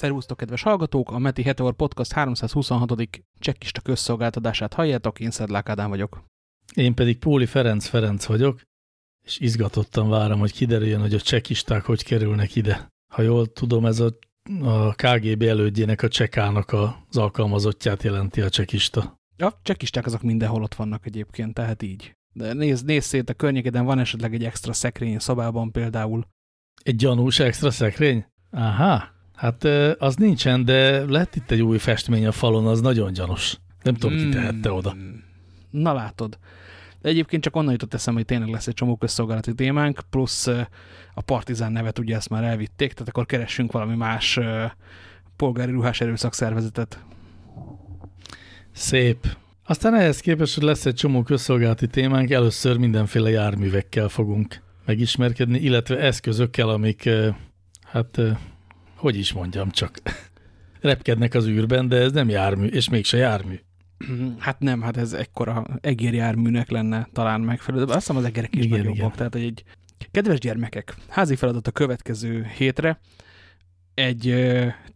Szervusztok, kedves hallgatók! A Meti Heteor Podcast 326. csekkista közszolgáltatását halljátok, én Szedlák Ádám vagyok. Én pedig Póli Ferenc Ferenc vagyok, és izgatottan várom, hogy kiderüljön, hogy a csekisták hogy kerülnek ide. Ha jól tudom, ez a, a KGB elődjének, a csekának az alkalmazottját jelenti a csekista. A csekisták azok mindenhol ott vannak egyébként, tehát így. De nézd, nézd szét a környékeden, van esetleg egy extra szekrény szobában például. Egy gyanús extra szekrény? Aha, hát az nincsen, de lett itt egy új festmény a falon, az nagyon gyanús. Nem tudom, ki tehette oda. Hmm. Na látod. De egyébként csak onnan jutott eszem, hogy tényleg lesz egy csomó közszolgálati témánk, plusz a Partizán nevet ugye ezt már elvitték, tehát akkor keressünk valami más polgári ruhás erőszakszervezetet. Szép. Aztán ehhez képest, hogy lesz egy csomó közszolgálati témánk, először mindenféle járművekkel fogunk megismerkedni, illetve eszközökkel, amik, hát, hogy is mondjam, csak repkednek az űrben, de ez nem jármű, és mégse jármű. Hát nem, hát ez ekkora egérjárműnek lenne talán megfelelő, de azt hiszem az egerek is igen, nagyobbak. Tehát egy kedves gyermekek, házi feladat a következő hétre, egy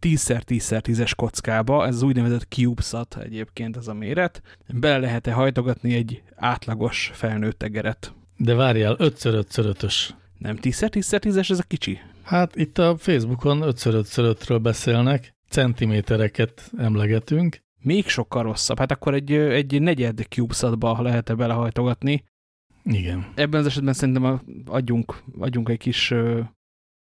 10x10x10-es kockába, ez az úgynevezett CubeSat egyébként ez a méret, bele lehet-e hajtogatni egy átlagos felnőtt egeret. De várjál, 5x5-ös. Nem 10x10x10-es, ez a kicsi. Hát itt a Facebookon 5x5-ről beszélnek, centimétereket emlegetünk, még sokkal rosszabb. Hát akkor egy, egy negyed CubeSatba lehet-e belehajtogatni. Igen. Ebben az esetben szerintem adjunk, adjunk egy kis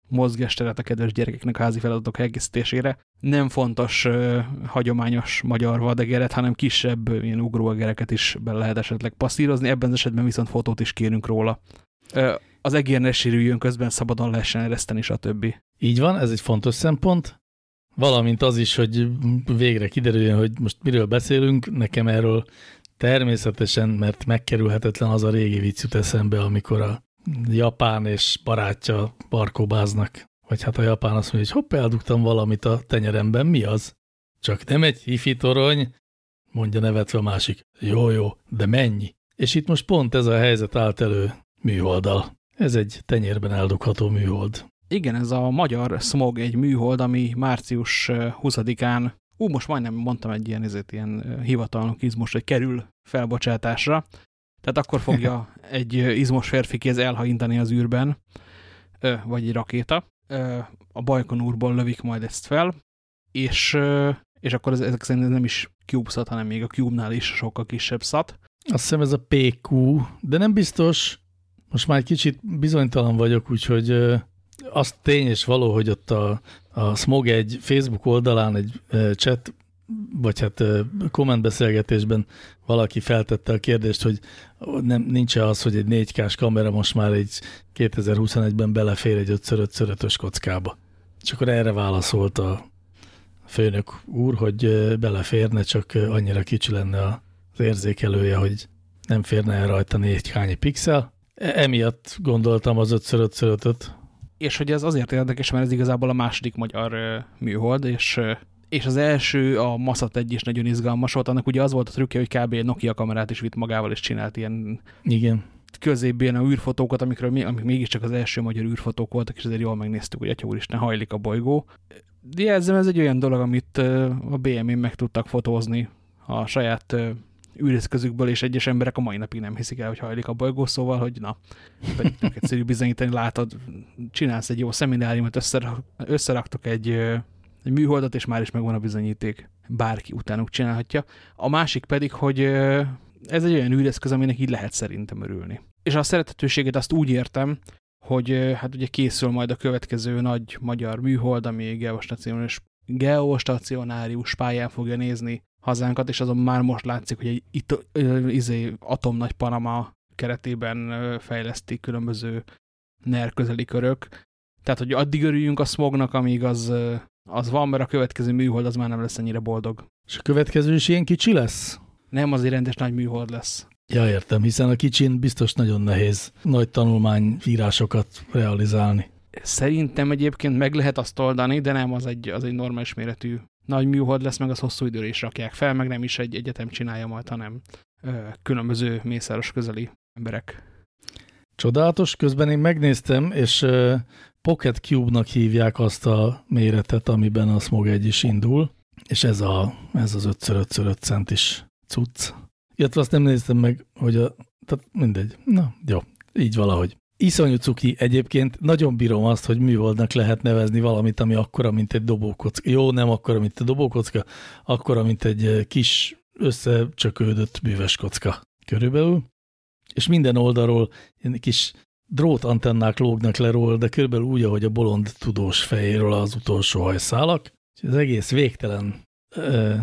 mozgásteret a kedves gyerekeknek a házi feladatok egészítésére. Nem fontos uh, hagyományos magyar vadegeret, hanem kisebb ilyen ugróegereket is bele lehet esetleg passzírozni. Ebben az esetben viszont fotót is kérünk róla. Uh, az egér ne sérüljön, közben szabadon lehessen ereszteni, stb. Így van, ez egy fontos szempont. Valamint az is, hogy végre kiderüljön, hogy most miről beszélünk, nekem erről természetesen, mert megkerülhetetlen az a régi vicc jut eszembe, amikor a japán és barátja barkóbáznak. Vagy hát a japán azt mondja, hogy hopp, eldugtam valamit a tenyeremben, mi az? Csak nem egy hifi torony, mondja nevetve a másik. Jó, jó, de mennyi? És itt most pont ez a helyzet állt elő műholddal. Ez egy tenyérben eldugható műhold. Igen, ez a magyar Smog egy műhold, ami március 20-án, ú, most majdnem mondtam egy ilyen, ezért ilyen hivatalnok izmos, hogy kerül felbocsátásra. Tehát akkor fogja egy izmos férfi kéz elhajintani az űrben, vagy egy rakéta. A Bajkonúrból lövik majd ezt fel, és, és akkor ez, ezek szerint nem is CubeSat, hanem még a Cube-nál is sokkal kisebb szat. Azt hiszem ez a PQ, de nem biztos. Most már egy kicsit bizonytalan vagyok, úgyhogy az tény és való, hogy ott a, a Smog egy Facebook oldalán egy chat, vagy hát kommentbeszélgetésben valaki feltette a kérdést, hogy nem, nincs -e az, hogy egy 4K-s kamera most már egy 2021-ben belefér egy 5x5-ös kockába. És akkor erre válaszolt a főnök úr, hogy beleférne, csak annyira kicsi lenne az érzékelője, hogy nem férne el rajta 4 pixel. E, emiatt gondoltam az 5x5-öt, és hogy ez azért érdekes, mert ez igazából a második magyar műhold, és, és az első, a Masat egy is nagyon izgalmas volt, annak ugye az volt a trükkje, hogy kb. Nokia kamerát is vitt magával, és csinált ilyen Igen. középben a űrfotókat, amikről, amik mégiscsak az első magyar űrfotók voltak, és ezért jól megnéztük, hogy atya úristen, hajlik a bolygó. De jelzem, ez egy olyan dolog, amit a BM-én meg tudtak fotózni a saját űrészközükből, és egyes emberek a mai napig nem hiszik el, hogy hajlik a bolygó, szóval, hogy na, pedig tök egyszerű bizonyítani, látod, csinálsz egy jó szemináriumot, összerak, összeraktok egy, egy műholdat, és már is megvan a bizonyíték. Bárki utánuk csinálhatja. A másik pedig, hogy ez egy olyan űrészköz, aminek így lehet szerintem örülni. És a szeretetőséget azt úgy értem, hogy hát ugye készül majd a következő nagy magyar műhold, ami geostacionáris, geostacionárius pályán fogja nézni hazánkat, és azon már most látszik, hogy egy itt, izé, atomnagy Panama keretében fejlesztik különböző NER közeli körök. Tehát, hogy addig örüljünk a smognak, amíg az, az van, mert a következő műhold az már nem lesz ennyire boldog. És a következő is ilyen kicsi lesz? Nem, az egy rendes nagy műhold lesz. Ja, értem, hiszen a kicsin biztos nagyon nehéz nagy tanulmányírásokat realizálni. Szerintem egyébként meg lehet azt oldani, de nem, az egy, az egy normális méretű nagy műhold lesz, meg az hosszú időre is rakják fel, meg nem is egy egyetem csinálja majd, hanem ö, különböző mészáros közeli emberek. Csodálatos, közben én megnéztem, és ö, Pocket Cube-nak hívják azt a méretet, amiben a Smog 1 is indul, és ez, a, ez az 5x5x5 centis cucc. Illetve azt nem néztem meg, hogy a, tehát mindegy. Na, jó, így valahogy. Iszonyú cuki egyébként, nagyon bírom azt, hogy műholdnak lehet nevezni valamit, ami akkora, mint egy dobókocka. Jó, nem akkora, mint egy dobókocka, akkora, mint egy eh, kis összecsökődött bűves kocka körülbelül. És minden oldalról kis drótantennák lógnak le róla, de körülbelül úgy, ahogy a bolond tudós fejéről az utolsó hajszálak. Az egész végtelen ö,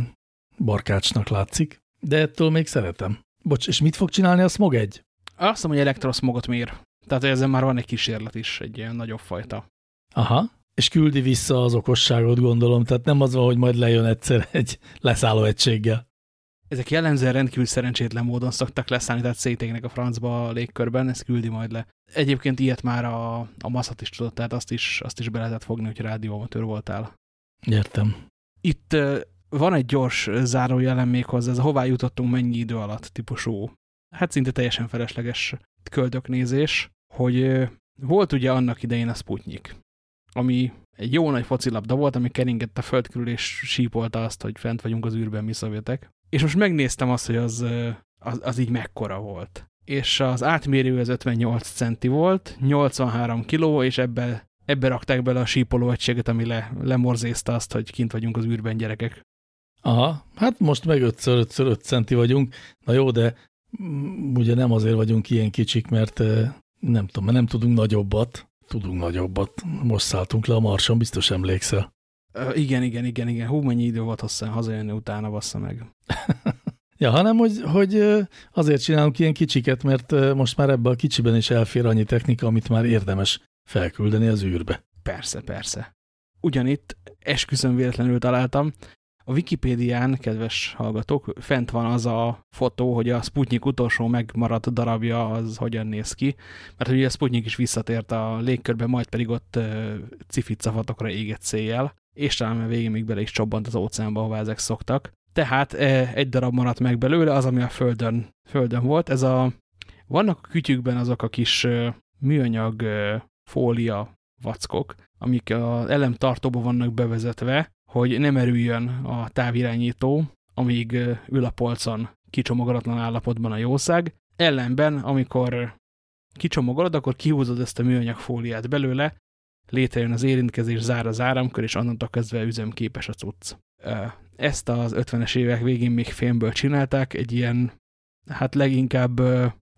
barkácsnak látszik, de ettől még szeretem. Bocs, és mit fog csinálni a Smog egy? Azt hiszem, hogy elektroszmogot mér. Tehát ezen már van egy kísérlet is, egy ilyen nagyobb fajta. Aha, és küldi vissza az okosságot, gondolom. Tehát nem az van, hogy majd lejön egyszer egy leszálló egységgel. Ezek jellemzően rendkívül szerencsétlen módon szoktak leszállni, tehát szétégnek a francba a légkörben, ez küldi majd le. Egyébként ilyet már a, a maszat is tudott, tehát azt is, azt is be lehetett fogni, hogy rádióamatőr voltál. Értem. Itt van egy gyors zárójelem még hozzá, ez a hová jutottunk mennyi idő alatt típusú, hát szinte teljesen felesleges köldöknézés, hogy volt ugye annak idején a Sputnik, ami egy jó nagy focilabda volt, ami keringett a föld körül, és sípolta azt, hogy fent vagyunk az űrben mi szovjetek. És most megnéztem azt, hogy az, az, az így mekkora volt. És az átmérő az 58 centi volt, 83 kiló, és ebbe, ebbe rakták bele a sípoló egységet, ami le, lemorzézta azt, hogy kint vagyunk az űrben gyerekek. Aha, hát most meg 5x5 centi vagyunk. Na jó, de ugye nem azért vagyunk ilyen kicsik, mert nem tudom, mert nem tudunk nagyobbat. Tudunk nagyobbat. Most szálltunk le a Marson, biztos emlékszel. Uh, igen, igen, igen, igen. Hú, mennyi idő volt hozzá hazajönni utána, bassza meg. ja, hanem, hogy, hogy azért csinálunk ilyen kicsiket, mert most már ebben a kicsiben is elfér annyi technika, amit már érdemes felküldeni az űrbe. Persze, persze. Ugyanitt esküszöm véletlenül találtam, a Wikipédián, kedves hallgatók, fent van az a fotó, hogy a Sputnik utolsó megmaradt darabja az hogyan néz ki, mert ugye a Sputnik is visszatért a légkörbe, majd pedig ott uh, cificafatokra égett széjjel, és talán a végén még bele is csobbant az óceánba, ahová ezek szoktak. Tehát egy darab maradt meg belőle, az, ami a földön, földön volt. Ez a, vannak a kütyükben azok a kis műanyag fólia vackok, amik az elemtartóba vannak bevezetve, hogy nem erüljön a távirányító, amíg ül a polcon kicsomogolatlan állapotban a jószág. Ellenben, amikor kicsomagolod, akkor kihúzod ezt a műanyag fóliát belőle, létrejön az érintkezés, zár az áramkör, és onnantól kezdve üzemképes a cucc. Ezt az 50-es évek végén még filmből csinálták, egy ilyen, hát leginkább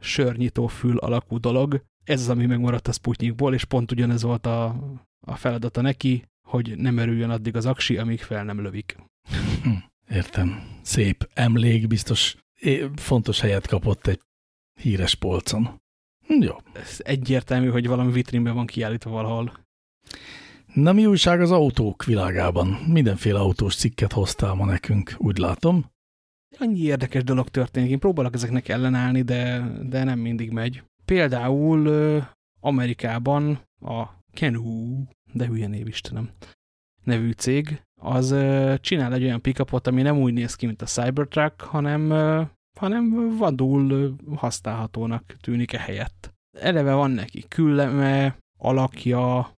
sörnyitó fül alakú dolog. Ez az, ami megmaradt a Sputnikból, és pont ugyanez volt a, a feladata neki, hogy nem erüljön addig az aksi, amíg fel nem lövik. Hm, értem. Szép emlék, biztos fontos helyet kapott egy híres polcon. Hm, jó. Ez egyértelmű, hogy valami vitrínben van kiállítva valahol. Na mi újság az autók világában? Mindenféle autós cikket hoztál ma nekünk, úgy látom. Annyi érdekes dolog történik. Én próbálok ezeknek ellenállni, de, de nem mindig megy. Például Amerikában a Kenhu de hülye név Istenem, nevű cég, az csinál egy olyan pickupot, ami nem úgy néz ki, mint a Cybertruck, hanem, hanem vadul használhatónak tűnik e helyett. Eleve van neki külleme, alakja,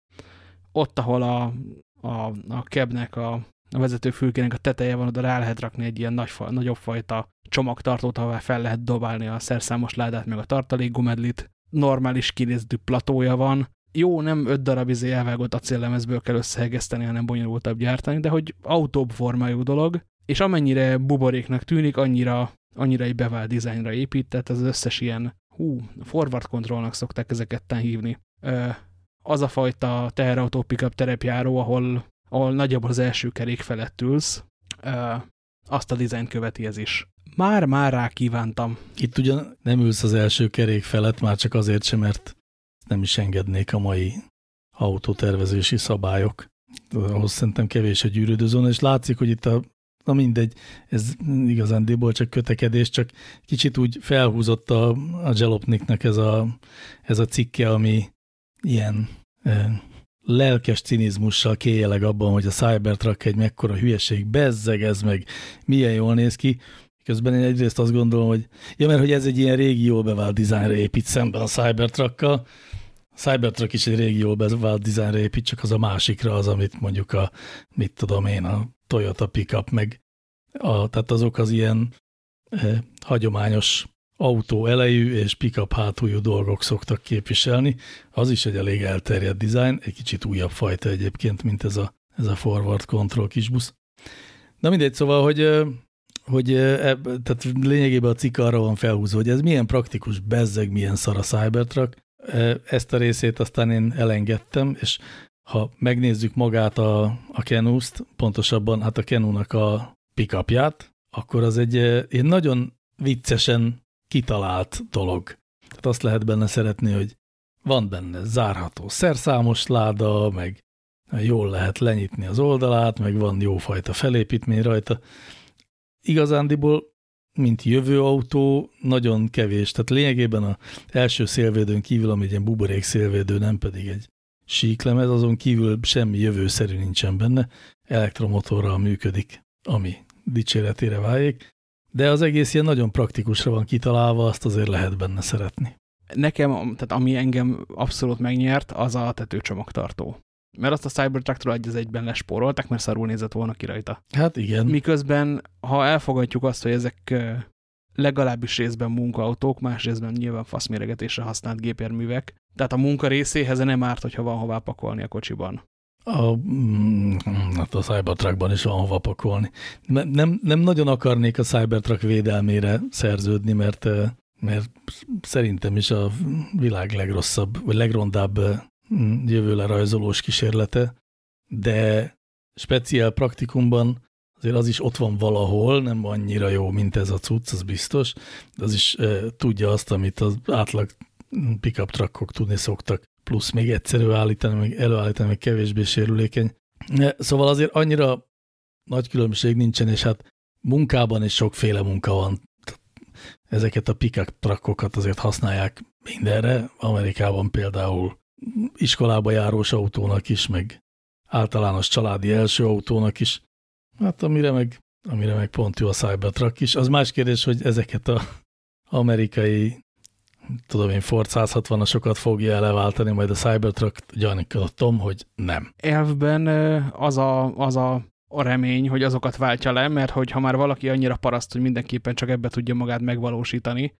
ott, ahol a, a, a kebnek, a, a vezetőfülkének a teteje van, oda rá lehet rakni egy ilyen nagy, nagyobb fajta csomagtartót, ahová fel lehet dobálni a szerszámos ládát, meg a tartalékgumedlit. Normális kinézetű platója van, jó, nem öt darab izé elvágott acéllemezből kell összehegeszteni, hanem bonyolultabb gyártani, de hogy autóbb formájú dolog, és amennyire buboréknak tűnik, annyira, annyira egy bevált dizájnra épít, tehát az összes ilyen, hú, forward controlnak szokták ezeket hívni. Az a fajta teherautó pickup terepjáró, ahol, ahol nagyjából az első kerék felett ülsz, azt a dizájnt követi ez is. Már-már rá kívántam. Itt ugyan nem ülsz az első kerék felett, már csak azért sem, mert nem is engednék a mai autótervezési szabályok. Ahhoz szerintem kevés a gyűrődőzóna, és látszik, hogy itt a, na mindegy, ez igazándiból csak kötekedés, csak kicsit úgy felhúzott a, a Jalopniknek ez a, ez a cikke, ami ilyen e, lelkes cinizmussal kéjeleg abban, hogy a Cybertruck egy mekkora hülyeség, bezzeg ez meg, milyen jól néz ki, Közben én egyrészt azt gondolom, hogy ja, mert hogy ez egy ilyen régi jól bevált dizájnra épít szemben a Cybertruckkal, Cybertruck is egy régi jól bevált dizájnra épít, csak az a másikra az, amit mondjuk a, mit tudom én, a Toyota pickup, meg a, tehát azok az ilyen eh, hagyományos autó elejű és pickup hátuljú dolgok szoktak képviselni. Az is egy elég elterjedt dizájn, egy kicsit újabb fajta egyébként, mint ez a, ez a forward control kisbusz. Na mindegy, szóval, hogy, hogy e, tehát lényegében a cikk arra van felhúzva, hogy ez milyen praktikus, bezzeg, milyen szar a Cybertruck. Ezt a részét aztán én elengedtem, és ha megnézzük magát a, a Kenus-t, pontosabban hát a Kenúnak a pickupját, akkor az egy én nagyon viccesen kitalált dolog. Tehát azt lehet benne szeretni, hogy van benne zárható szerszámos láda, meg jól lehet lenyitni az oldalát, meg van jófajta felépítmény rajta. Igazándiból, mint jövő autó, nagyon kevés. Tehát lényegében az első szélvédőn kívül, ami egy ilyen buborék szélvédő, nem pedig egy síklemez, azon kívül semmi jövőszerű nincsen benne, elektromotorral működik, ami dicséretére váljék, de az egész ilyen nagyon praktikusra van kitalálva, azt azért lehet benne szeretni. Nekem, tehát ami engem abszolút megnyert, az a tetőcsomagtartó. Mert azt a Cybertruck-tól egy az egyben lespórolták, mert szarul nézett volna ki rajta. Hát igen. Miközben, ha elfogadjuk azt, hogy ezek legalábbis részben munkaautók, más részben nyilván faszméregetésre használt gépjárművek, tehát a munka részéhez nem árt, hogyha van hová pakolni a kocsiban. A, mm, hát a Cybertruckban is van hova pakolni. Nem, nem nagyon akarnék a Cybertruck védelmére szerződni, mert, mert szerintem is a világ legrosszabb, vagy legrondább jövőle rajzolós kísérlete, de speciál praktikumban azért az is ott van valahol, nem annyira jó, mint ez a cucc, az biztos, de az is e, tudja azt, amit az átlag pickup truckok tudni szoktak, plusz még egyszerű állítani, meg előállítani, meg kevésbé sérülékeny. Szóval azért annyira nagy különbség nincsen, és hát munkában is sokféle munka van. Ezeket a pickup truckokat azért használják mindenre. Amerikában például iskolába járós autónak is, meg általános családi első autónak is. Hát amire meg, amire meg pont jó a Cybertruck is. Az más kérdés, hogy ezeket a amerikai tudom én, Ford 160-asokat fogja leváltani, majd a Cybertruck gyanítom, hogy nem. Elvben az a, az a, a remény, hogy azokat váltja le, mert hogyha már valaki annyira paraszt, hogy mindenképpen csak ebbe tudja magát megvalósítani,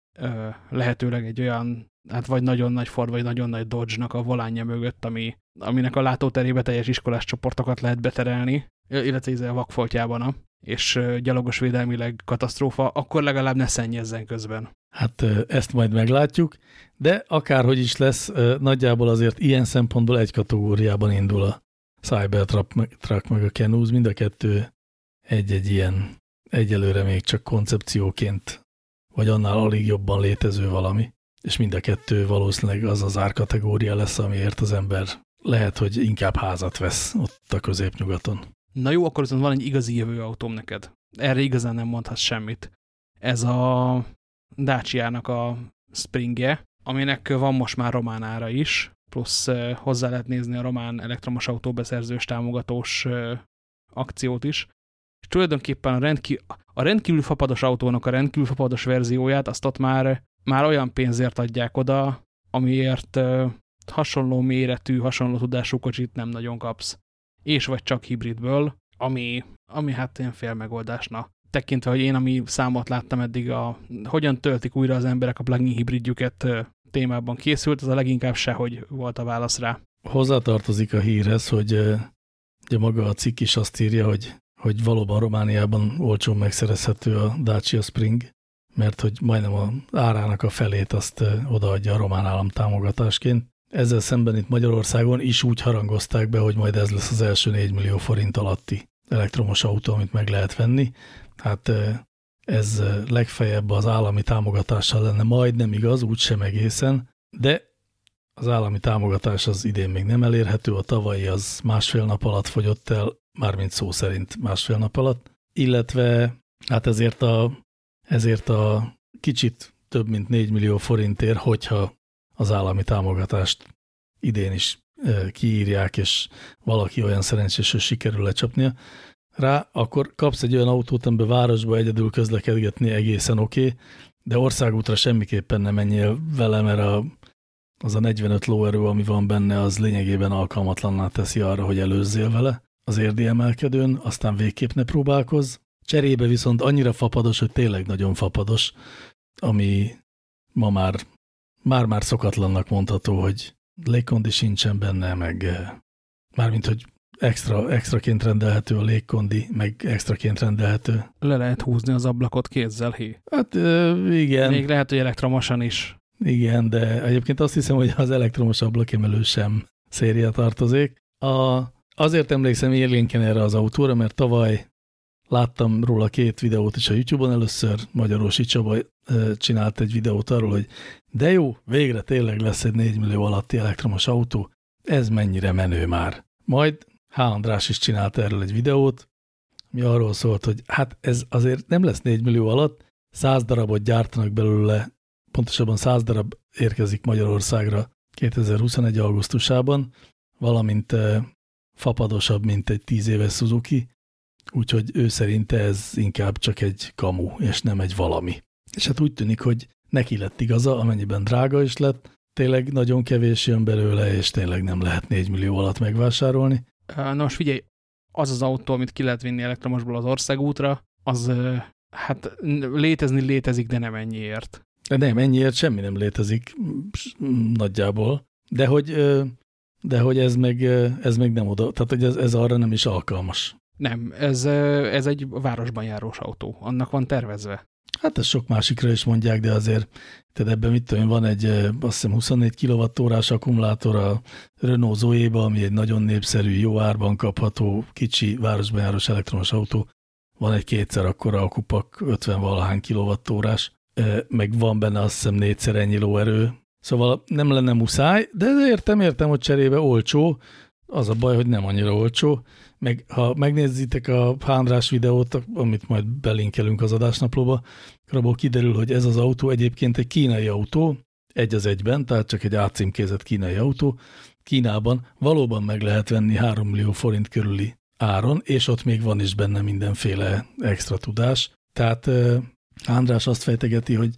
lehetőleg egy olyan, hát vagy nagyon nagy Ford, vagy nagyon nagy Dodge-nak a volánja mögött, ami, aminek a látóterébe teljes iskolás csoportokat lehet beterelni, illetve ez a vakfoltjában, és gyalogos védelmileg katasztrófa, akkor legalább ne szennyezzen közben. Hát ezt majd meglátjuk, de akárhogy is lesz, nagyjából azért ilyen szempontból egy kategóriában indul a Cybertruck meg a Kenus, mind a kettő egy-egy ilyen egyelőre még csak koncepcióként, vagy annál alig jobban létező valami, és mind a kettő valószínűleg az az árkategória lesz, amiért az ember lehet, hogy inkább házat vesz ott a középnyugaton. Na jó, akkor viszont van egy igazi jövő autóm neked. Erre igazán nem mondhatsz semmit. Ez a Dacia-nak a Springje, aminek van most már román ára is, plusz hozzá lehet nézni a román elektromos autóbeszerzős támogatós akciót is. És tulajdonképpen a, rendkív a rendkívül fapados autónak a rendkívül fapados verzióját, azt ott már, már olyan pénzért adják oda, amiért hasonló méretű, hasonló tudású kocsit nem nagyon kapsz. És vagy csak hibridből, ami, ami hát ilyen fél megoldásna tekintve, hogy én ami számot láttam eddig, a hogyan töltik újra az emberek a plugin hibridjüket témában készült, az a leginkább sehogy volt a válasz rá. Hozzátartozik a hírhez, hogy ugye maga a cikk is azt írja, hogy, hogy valóban Romániában olcsón megszerezhető a Dacia Spring, mert hogy majdnem a árának a felét azt odaadja a román állam támogatásként. Ezzel szemben itt Magyarországon is úgy harangozták be, hogy majd ez lesz az első 4 millió forint alatti elektromos autó, amit meg lehet venni. Hát ez legfeljebb az állami támogatással lenne majd nem igaz, úgysem egészen, de az állami támogatás az idén még nem elérhető, a tavalyi az másfél nap alatt fogyott el, mármint szó szerint másfél nap alatt, illetve hát ezért a, ezért a kicsit több mint 4 millió forintért, hogyha az állami támogatást idén is kiírják, és valaki olyan szerencsés, hogy sikerül lecsapnia, rá, akkor kapsz egy olyan autót, amiben városba egyedül közlekedgetni egészen oké, okay, de országútra semmiképpen nem menjél vele, mert a, az a 45 lóerő, ami van benne, az lényegében alkalmatlanná teszi arra, hogy előzzél vele az érdi emelkedőn, aztán végképp ne próbálkozz. Cserébe viszont annyira fapados, hogy tényleg nagyon fapados, ami ma már már-már szokatlannak mondható, hogy légkondi sincsen benne, meg mármint, hogy extra, extraként rendelhető a légkondi, meg extraként rendelhető. Le lehet húzni az ablakot kézzel, hé? Hát igen. Még lehet, hogy elektromosan is. Igen, de egyébként azt hiszem, hogy az elektromos ablakemelő sem széria tartozik. A, azért emlékszem érlénken erre az autóra, mert tavaly láttam róla két videót is a YouTube-on. Először Magyarósi Csaba csinált egy videót arról, hogy de jó, végre tényleg lesz egy 4 millió alatti elektromos autó, ez mennyire menő már. Majd H. András is csinált erről egy videót, ami arról szólt, hogy hát ez azért nem lesz 4 millió alatt, 100 darabot gyártanak belőle, pontosabban 100 darab érkezik Magyarországra 2021. augusztusában, valamint fapadosabb, mint egy 10 éves Suzuki, úgyhogy ő szerinte ez inkább csak egy kamu, és nem egy valami. És hát úgy tűnik, hogy neki lett igaza, amennyiben drága is lett, tényleg nagyon kevés jön belőle, és tényleg nem lehet 4 millió alatt megvásárolni. Na most figyelj, az az autó, amit ki lehet vinni elektromosból az országútra, az hát létezni létezik, de nem ennyiért. De nem, ennyiért semmi nem létezik nagyjából. De hogy, de hogy ez, meg, ez meg nem oda, tehát hogy ez, ez arra nem is alkalmas. Nem, ez, ez egy városban járós autó. Annak van tervezve. Hát ezt sok másikra is mondják, de azért tehát ebben mit tudom, van egy azt hiszem 24 kWh-órás akkumulátor a Renault zoe ami egy nagyon népszerű, jó árban kapható, kicsi, városban járós elektromos autó. Van egy kétszer akkora akupak, 50 valahány kWh-órás, meg van benne azt hiszem négyszer ennyi lóerő. Szóval nem lenne muszáj, de értem, értem, hogy cserébe olcsó. Az a baj, hogy nem annyira olcsó. Meg ha megnézitek a Hándrás videót, amit majd belinkelünk az adásnaplóba, akkor abból kiderül, hogy ez az autó egyébként egy kínai autó, egy az egyben, tehát csak egy átcímkézett kínai autó. Kínában valóban meg lehet venni 3 millió forint körüli áron, és ott még van is benne mindenféle extra tudás. Tehát András azt fejtegeti, hogy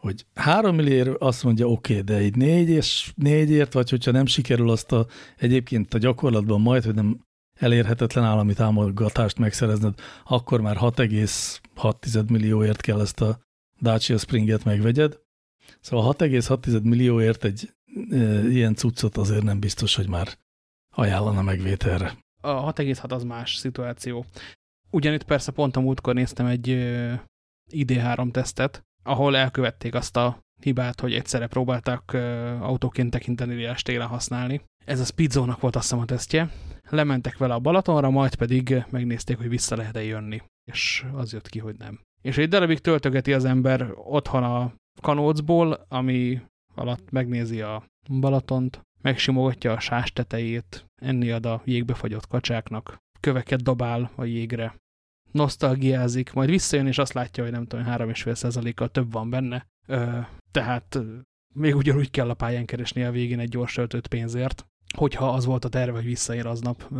hogy három millióért azt mondja, oké, okay, de egy négy és négyért, vagy hogyha nem sikerül azt a, egyébként a gyakorlatban majd, hogy nem elérhetetlen állami támogatást megszerezned, akkor már 6,6 millióért kell ezt a Dacia Springet megvegyed. Szóval 6,6 millióért egy e, ilyen cuccot azért nem biztos, hogy már ajánlana megvételre. A 6,6 az más szituáció. Ugyanitt persze pont a múltkor néztem egy ID3 tesztet, ahol elkövették azt a hibát, hogy egyszerre próbáltak autóként tekinteni télen használni. Ez a Speedzone-nak volt azt hiszem a tesztje. Lementek vele a Balatonra, majd pedig megnézték, hogy vissza lehet-e jönni. És az jött ki, hogy nem. És egy darabig töltögeti az ember otthon a kanócból, ami alatt megnézi a Balatont, megsimogatja a sás tetejét, enni ad a jégbe fagyott kacsáknak, köveket dobál a jégre, nosztalgiázik, majd visszajön, és azt látja, hogy nem tudom, 3,5%-kal több van benne, Ö, tehát még ugyanúgy kell a pályán keresni a végén egy gyors töltött pénzért, hogyha az volt a terve, hogy visszaér aznap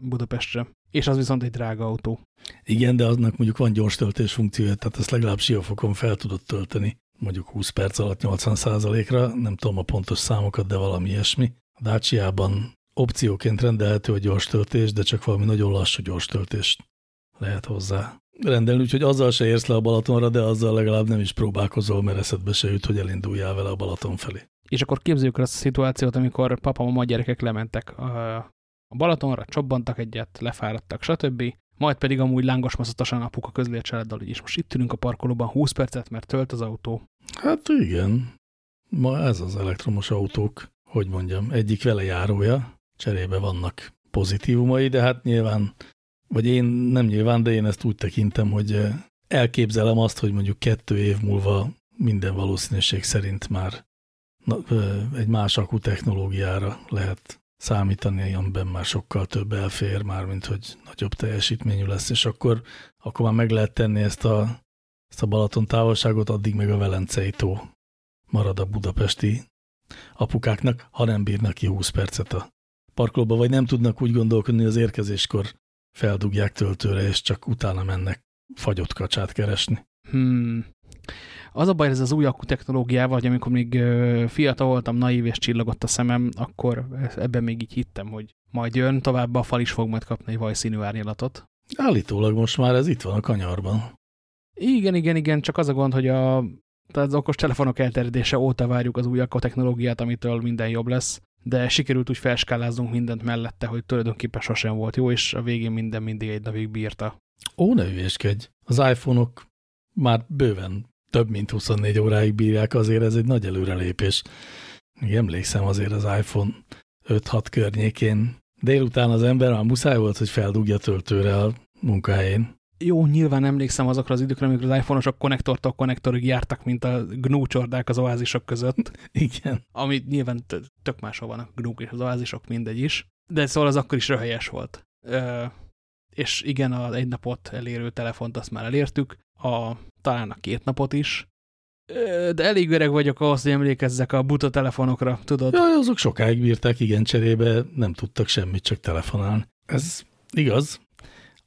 Budapestre. És az viszont egy drága autó. Igen, de aznak mondjuk van gyors töltés funkciója, tehát ezt legalább siófokon fel tudod tölteni, mondjuk 20 perc alatt 80%-ra, nem tudom a pontos számokat, de valami ilyesmi. A Dacia-ban opcióként rendelhető a gyors töltés, de csak valami nagyon lassú gyors töltést lehet hozzá rendelni, úgyhogy azzal se érsz le a Balatonra, de azzal legalább nem is próbálkozol, mert eszedbe se jut, hogy elinduljál vele a Balaton felé. És akkor képzeljük azt a szituációt, amikor papa, mama, gyerekek lementek a Balatonra, csobbantak egyet, lefáradtak, stb. Majd pedig amúgy lángos maszatosan apuka közli a családdal, hogy és most itt ülünk a parkolóban 20 percet, mert tölt az autó. Hát igen. Ma ez az elektromos autók, hogy mondjam, egyik vele járója, cserébe vannak pozitívumai, de hát nyilván vagy én nem nyilván, de én ezt úgy tekintem, hogy eh, elképzelem azt, hogy mondjuk kettő év múlva minden valószínűség szerint már egy más akku technológiára lehet számítani, amiben már sokkal több elfér, már mint hogy nagyobb teljesítményű lesz, és akkor, akkor már meg lehet tenni ezt a, ezt a Balaton távolságot, addig meg a Velencei tó marad a budapesti apukáknak, ha nem bírnak ki 20 percet a parkolóba, vagy nem tudnak úgy gondolkodni az érkezéskor feldugják töltőre, és csak utána mennek fagyott kacsát keresni. Hmm. Az a baj ez az új akku technológiával, hogy amikor még fiatal voltam, naív és csillagott a szemem, akkor ebben még így hittem, hogy majd jön, tovább a fal is fog majd kapni egy vajszínű árnyalatot. Állítólag most már ez itt van a kanyarban. Igen, igen, igen, csak az a gond, hogy a, az okos telefonok elterjedése óta várjuk az új akku technológiát, amitől minden jobb lesz, de sikerült úgy felskáláznunk mindent mellette, hogy tulajdonképpen sosem volt jó, és a végén minden mindig egy napig bírta. Ó, ne hülyéskedj! Az iPhone-ok már bőven több mint 24 óráig bírják, azért ez egy nagy előrelépés. Még emlékszem azért az iPhone 5-6 környékén. Délután az ember már muszáj volt, hogy feldugja töltőre a munkahelyén. Jó, nyilván emlékszem azokra az időkre, amikor az iPhone-osok konnektortól konnektorig jártak, mint a GNU csordák az oázisok között. Igen. Ami nyilván tök máshol van a GNU és az oázisok, mindegy is. De szóval az akkor is röhelyes volt. Ö, és igen, az egy napot elérő telefont azt már elértük, a, talán a két napot is, de elég öreg vagyok ahhoz, hogy emlékezzek a buta telefonokra, tudod? Ja, azok sokáig bírták, igen, cserébe nem tudtak semmit, csak telefonálni. Ez igaz.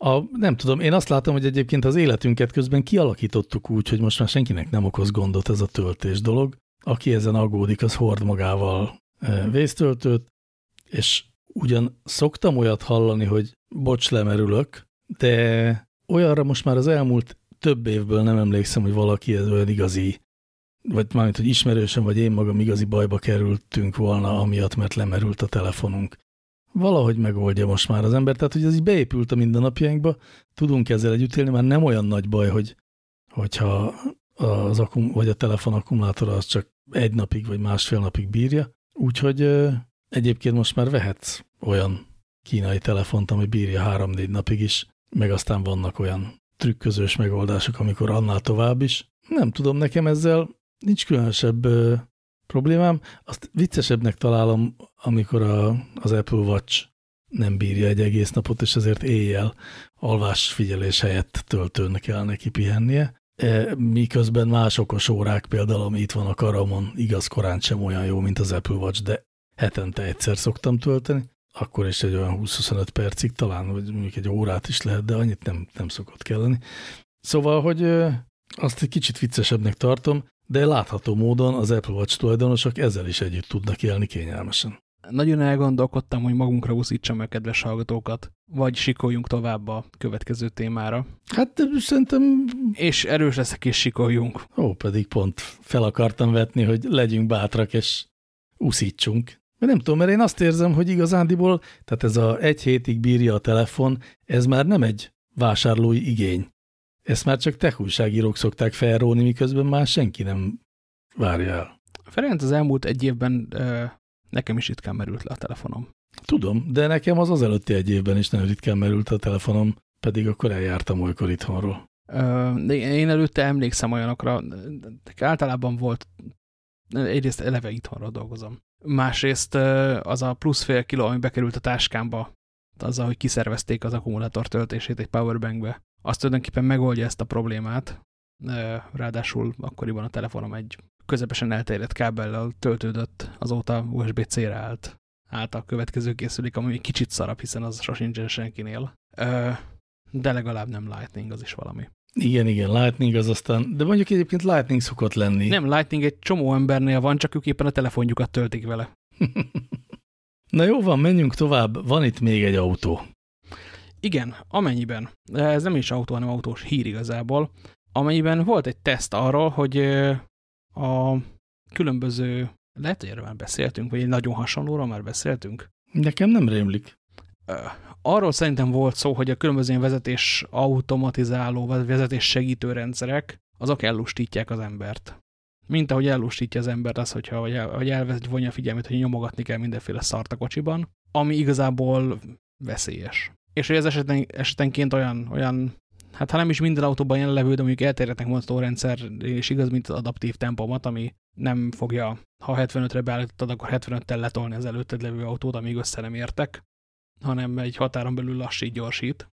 A, nem tudom, én azt látom, hogy egyébként az életünket közben kialakítottuk úgy, hogy most már senkinek nem okoz gondot ez a töltés dolog. Aki ezen aggódik, az hord magával e, vésztöltőt, és ugyan szoktam olyat hallani, hogy bocs, lemerülök, de olyanra most már az elmúlt több évből nem emlékszem, hogy valaki ez olyan igazi, vagy mármint, hogy ismerősen, vagy én magam igazi bajba kerültünk volna, amiatt, mert lemerült a telefonunk. Valahogy megoldja most már az ember, tehát hogy ez így beépült a mindennapjainkba, tudunk ezzel együtt élni, már nem olyan nagy baj, hogy, hogyha az akum, vagy a telefon akkumulátora az csak egy napig, vagy másfél napig bírja. Úgyhogy egyébként most már vehetsz olyan kínai telefont, ami bírja három-négy napig is, meg aztán vannak olyan trükközős megoldások, amikor annál tovább is. Nem tudom, nekem ezzel nincs különösebb problémám. Azt viccesebbnek találom, amikor a, az Apple Watch nem bírja egy egész napot, és ezért éjjel alvás figyelés helyett töltőn kell neki pihennie. E, miközben más okos órák, például ami itt van a karamon, igaz korán sem olyan jó, mint az Apple Watch, de hetente egyszer szoktam tölteni akkor is egy olyan 20-25 percig, talán vagy mondjuk egy órát is lehet, de annyit nem, nem szokott kelleni. Szóval, hogy azt egy kicsit viccesebbnek tartom, de látható módon az Apple Watch tulajdonosok ezzel is együtt tudnak élni kényelmesen. Nagyon elgondolkodtam, hogy magunkra úszítsam a kedves hallgatókat, vagy sikoljunk tovább a következő témára. Hát szerintem... És erős leszek, és sikoljunk. Ó, pedig pont fel akartam vetni, hogy legyünk bátrak, és úszítsunk. Mert nem tudom, mert én azt érzem, hogy igazándiból, tehát ez a egy hétig bírja a telefon, ez már nem egy vásárlói igény. Ezt már csak tech újságírók szokták felróni, miközben már senki nem várja el. Ferenc, az elmúlt egy évben nekem is ritkán merült le a telefonom. Tudom, de nekem az az előtti egy évben is nagyon ritkán merült a telefonom, pedig akkor eljártam olykor itthonról. De én előtte emlékszem olyanokra, általában volt, egyrészt eleve itthonról dolgozom másrészt az a plusz fél kiló, ami bekerült a táskámba, azzal, hogy kiszervezték az akkumulátor töltését egy powerbankbe, azt tulajdonképpen megoldja ezt a problémát. Ráadásul akkoriban a telefonom egy közepesen elterjedt kábellel töltődött, azóta USB-C-re állt. Állt a következő készülék, ami egy kicsit szarab, hiszen az sosincsen senkinél. De legalább nem Lightning, az is valami. Igen, igen, Lightning az aztán, de mondjuk egyébként Lightning szokott lenni. Nem, Lightning egy csomó embernél van, csak ők éppen a telefonjukat töltik vele. Na jó van, menjünk tovább. Van itt még egy autó. Igen, amennyiben, ez nem is autó, hanem autós hír igazából, amennyiben volt egy teszt arról, hogy a különböző, lehet, hogy erről már beszéltünk, vagy egy nagyon hasonlóról már beszéltünk. Nekem nem rémlik arról szerintem volt szó, hogy a különböző vezetés automatizáló, vagy vezetés segítő rendszerek, azok ellustítják az embert. Mint ahogy ellustítja az embert az, hogyha el, hogy elvezet, vonja a figyelmét, hogy nyomogatni kell mindenféle szart a kocsiban, ami igazából veszélyes. És hogy ez eseten, esetenként olyan, olyan, hát ha nem is minden autóban jelenlevő, de mondjuk elterjednek mozgatórendszer, és igaz, mint az adaptív tempomat, ami nem fogja, ha 75-re beállítottad, akkor 75-tel letolni az előtted levő autót, amíg össze nem értek hanem egy határon belül lassít, gyorsít.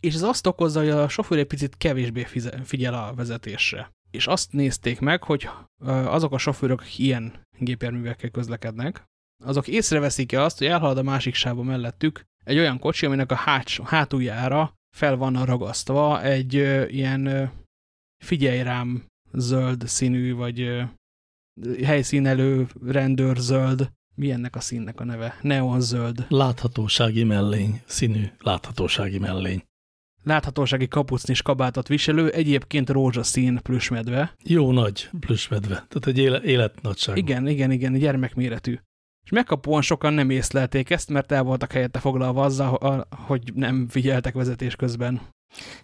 És ez azt okozza, hogy a sofőr egy picit kevésbé figyel a vezetésre. És azt nézték meg, hogy azok a sofőrök ilyen gépjárművekkel közlekednek, azok észreveszik-e azt, hogy elhalad a másik sába mellettük egy olyan kocsi, aminek a háts, hátuljára fel van ragasztva egy ilyen figyelj rám zöld színű, vagy helyszínelő rendőr zöld. Mi ennek a színnek a neve? Neon zöld. Láthatósági mellény, színű láthatósági mellény. Láthatósági kapucnis kabátot viselő, egyébként rózsaszín plüsmedve. Jó nagy plüsmedve, tehát egy élet, életnagyság. Igen, igen, igen, gyermekméretű. És megkapóan sokan nem észlelték ezt, mert el voltak helyette foglalva azzal, hogy nem figyeltek vezetés közben.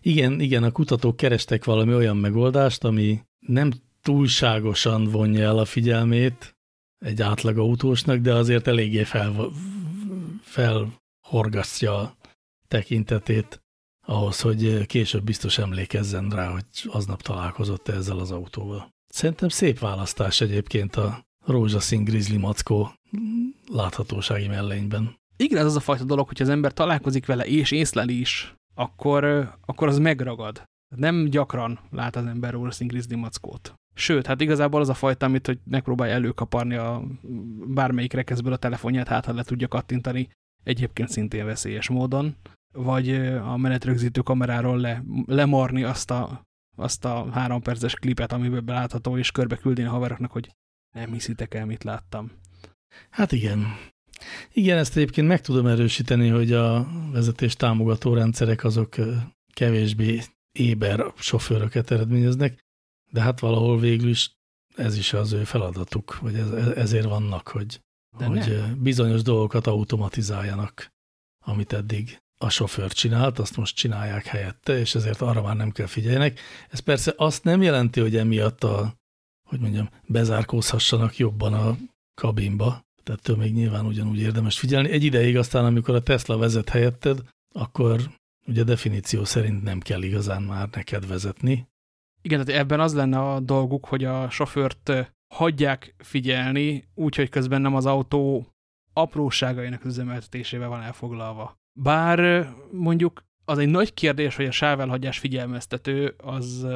Igen, igen, a kutatók kerestek valami olyan megoldást, ami nem túlságosan vonja el a figyelmét egy átlag autósnak, de azért eléggé fel, felhorgasztja a tekintetét ahhoz, hogy később biztos emlékezzen rá, hogy aznap találkozott -e ezzel az autóval. Szerintem szép választás egyébként a rózsaszín grizzly mackó láthatósági mellényben. Igen, ez az a fajta dolog, hogy az ember találkozik vele és észleli is, akkor, akkor az megragad. Nem gyakran lát az ember rózsaszín grizzly mackót. Sőt, hát igazából az a fajta, amit hogy megpróbálja előkaparni a bármelyik rekeszből a telefonját, hát ha le tudja kattintani, egyébként szintén veszélyes módon, vagy a menetrögzítő kameráról le, lemorni azt a, azt a három perces klipet, amiből belátható, és körbe küldeni a haveroknak, hogy nem hiszitek el, mit láttam. Hát igen. Igen, ezt egyébként meg tudom erősíteni, hogy a vezetés támogató rendszerek azok kevésbé éber sofőröket eredményeznek, de hát valahol végül is ez is az ő feladatuk, vagy ez, ezért vannak, hogy, hogy bizonyos dolgokat automatizáljanak, amit eddig a sofőr csinált, azt most csinálják helyette, és ezért arra már nem kell figyeljenek. Ez persze azt nem jelenti, hogy emiatt a, hogy mondjam, bezárkózhassanak jobban a kabinba, ettől még nyilván ugyanúgy érdemes figyelni. Egy ideig aztán, amikor a Tesla vezet helyetted, akkor ugye definíció szerint nem kell igazán már neked vezetni. Igen, tehát ebben az lenne a dolguk, hogy a sofőrt hagyják figyelni, úgyhogy közben nem az autó apróságainak üzemeltetésével van elfoglalva. Bár mondjuk az egy nagy kérdés, hogy a sávelhagyás figyelmeztető, az,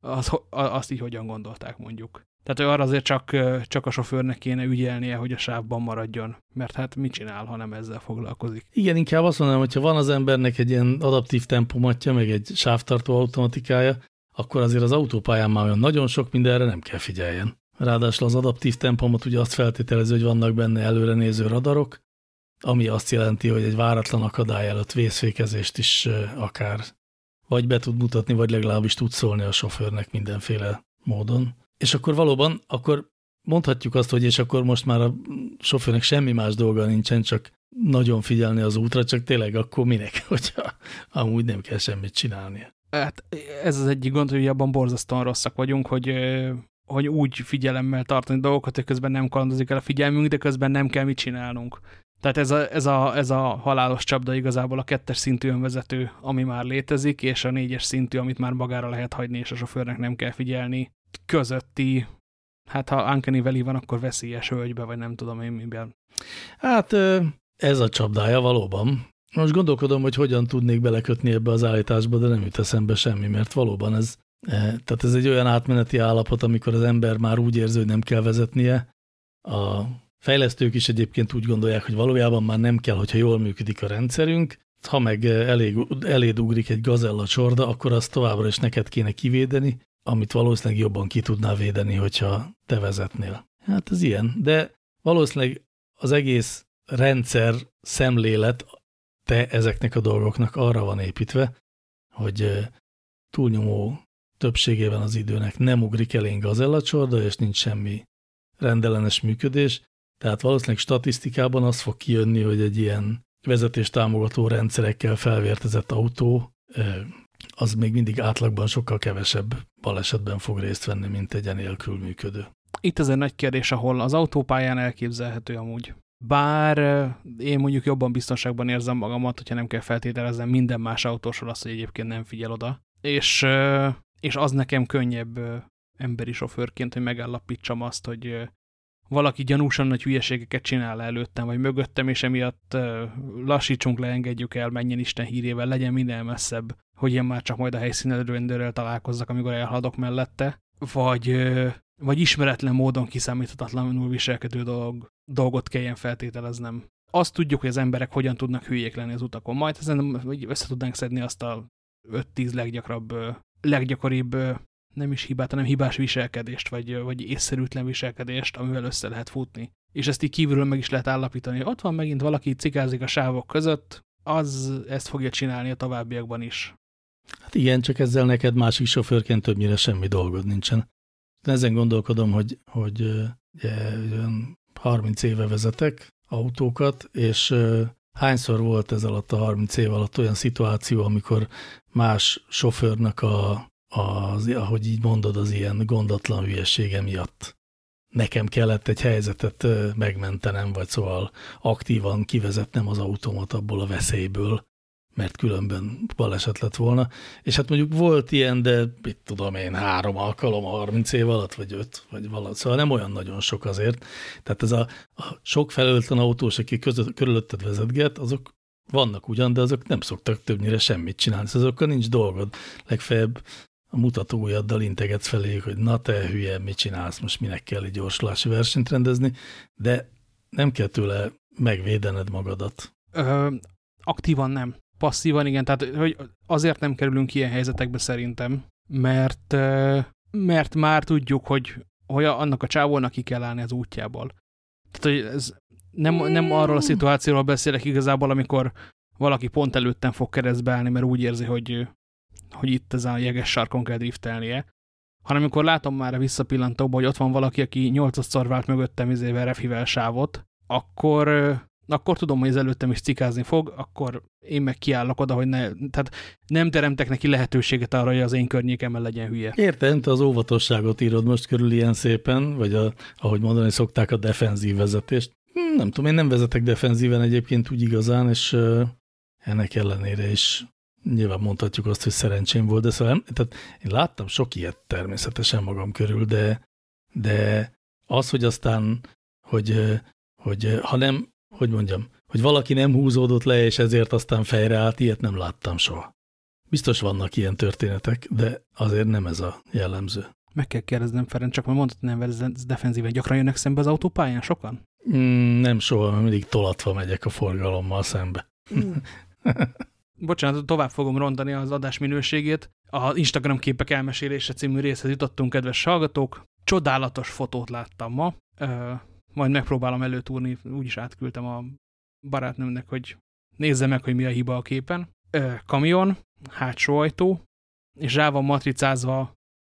az, az, azt így hogyan gondolták mondjuk. Tehát arra azért csak, csak a sofőrnek kéne ügyelnie, hogy a sávban maradjon, mert hát mit csinál, ha nem ezzel foglalkozik. Igen, inkább azt mondanám, hogyha van az embernek egy ilyen adaptív tempomatja, meg egy sávtartó automatikája, akkor azért az autópályán már olyan nagyon sok mindenre nem kell figyeljen. Ráadásul az adaptív tempomat ugye azt feltételező, hogy vannak benne előre néző radarok, ami azt jelenti, hogy egy váratlan akadály előtt vészfékezést is akár vagy be tud mutatni, vagy legalábbis tud szólni a sofőrnek mindenféle módon. És akkor valóban, akkor mondhatjuk azt, hogy és akkor most már a sofőrnek semmi más dolga nincsen, csak nagyon figyelni az útra, csak tényleg akkor minek, hogyha amúgy nem kell semmit csinálnia. Hát ez az egyik gond, hogy abban borzasztóan rosszak vagyunk, hogy, hogy úgy figyelemmel tartani dolgokat, hogy közben nem kalandozik el a figyelmünk, de közben nem kell mit csinálnunk. Tehát ez a, ez, a, ez a halálos csapda igazából a kettes szintű önvezető, ami már létezik, és a négyes szintű, amit már magára lehet hagyni, és a sofőrnek nem kell figyelni, közötti, hát ha Uncanny Valley van, akkor veszélyes hölgybe, vagy nem tudom én miben. Hát ez a csapdája valóban. Most gondolkodom, hogy hogyan tudnék belekötni ebbe az állításba, de nem jut eszembe semmi, mert valóban ez, tehát ez egy olyan átmeneti állapot, amikor az ember már úgy érzi, hogy nem kell vezetnie. A fejlesztők is egyébként úgy gondolják, hogy valójában már nem kell, hogyha jól működik a rendszerünk, ha meg elég, eléd ugrik egy gazella csorda, akkor azt továbbra is neked kéne kivédeni, amit valószínűleg jobban ki tudná védeni, hogyha te vezetnél. Hát ez ilyen, de valószínűleg az egész rendszer szemlélet te ezeknek a dolgoknak arra van építve, hogy túlnyomó többségében az időnek nem ugrik elénk csorda, és nincs semmi rendellenes működés, tehát valószínűleg statisztikában az fog kijönni, hogy egy ilyen vezetés támogató rendszerekkel felvértezett autó az még mindig átlagban sokkal kevesebb balesetben fog részt venni, mint egy enélkül működő. Itt az egy nagy kérdés, ahol az autópályán elképzelhető amúgy. Bár én mondjuk jobban biztonságban érzem magamat, hogyha nem kell feltételeznem minden más autósról azt, hogy egyébként nem figyel oda. És, és az nekem könnyebb emberi sofőrként, hogy megállapítsam azt, hogy valaki gyanúsan nagy hülyeségeket csinál előttem, vagy mögöttem, és emiatt lassítsunk le, engedjük el, menjen Isten hírével, legyen minden messzebb, hogy én már csak majd a helyszínen rendőrrel találkozzak, amikor elhaladok mellette, vagy, vagy ismeretlen módon kiszámíthatatlanul viselkedő dolog, dolgot kelljen feltételeznem. Azt tudjuk, hogy az emberek hogyan tudnak hülyék lenni az utakon. Majd ezen össze tudnánk szedni azt a 5-10 leggyakrabb, leggyakoribb nem is hibát, hanem hibás viselkedést, vagy, vagy észszerűtlen viselkedést, amivel össze lehet futni. És ezt így kívülről meg is lehet állapítani. Ott van megint valaki, cikázik a sávok között, az ezt fogja csinálni a továbbiakban is. Hát igen, csak ezzel neked másik sofőrként többnyire semmi dolgod nincsen. Ezen gondolkodom, hogy, hogy ugye, 30 éve vezetek autókat, és hányszor volt ez alatt a 30 év alatt olyan szituáció, amikor más sofőrnek a, az, ahogy így mondod, az ilyen gondatlan hülyesége miatt nekem kellett egy helyzetet megmentenem, vagy szóval aktívan kivezetnem az autómat abból a veszélyből, mert különben baleset lett volna. És hát mondjuk volt ilyen, de mit tudom én, három alkalom 30 év alatt, vagy öt, vagy valahogy. Szóval nem olyan nagyon sok azért. Tehát ez a, a sok felöltlen autós, aki között, körülötted vezetget, azok vannak ugyan, de azok nem szoktak többnyire semmit csinálni. Szóval azokkal nincs dolgod. Legfeljebb a mutatójaddal integetsz felé, hogy na te hülye, mit csinálsz, most minek kell egy gyorsulási versenyt rendezni, de nem kell tőle megvédened magadat. Ö, aktívan nem passzívan, igen, tehát hogy azért nem kerülünk ilyen helyzetekbe szerintem, mert, mert már tudjuk, hogy, hogy annak a csávónak ki kell állni az útjából. Tehát, hogy ez nem, nem arról a szituációról beszélek igazából, amikor valaki pont előttem fog keresztbe állni, mert úgy érzi, hogy, hogy itt ezen a jeges sarkon kell driftelnie, hanem amikor látom már a visszapillantóban, hogy ott van valaki, aki nyolcadszor vált mögöttem izével refivel sávot, akkor, akkor tudom, hogy az előttem is cikázni fog, akkor én meg kiállok oda, hogy ne, tehát nem teremtek neki lehetőséget arra, hogy az én környékemen legyen hülye. Értem, te az óvatosságot írod most körül ilyen szépen, vagy a, ahogy mondani szokták a defenzív vezetést. Nem tudom, én nem vezetek defenzíven egyébként úgy igazán, és ennek ellenére is nyilván mondhatjuk azt, hogy szerencsém volt, de szóval tehát én láttam sok ilyet természetesen magam körül, de, de az, hogy aztán, hogy, hogy ha nem hogy mondjam, hogy valaki nem húzódott le, és ezért aztán fejre állt, ilyet nem láttam soha. Biztos vannak ilyen történetek, de azért nem ez a jellemző. Meg kell kérdeznem, Ferenc, csak már mondtad, nem ez defenzíven. Gyakran jönnek szembe az autópályán sokan? Mm, nem soha, mert mindig tolatva megyek a forgalommal szembe. Mm. Bocsánat, tovább fogom rondani az adás minőségét. A Instagram képek elmesélése című részhez jutottunk, kedves hallgatók. Csodálatos fotót láttam ma majd megpróbálom előtúrni, úgyis átküldtem a barátnőmnek, hogy nézze meg, hogy mi a hiba a képen. Ö, kamion, hátsó ajtó, és rá van matricázva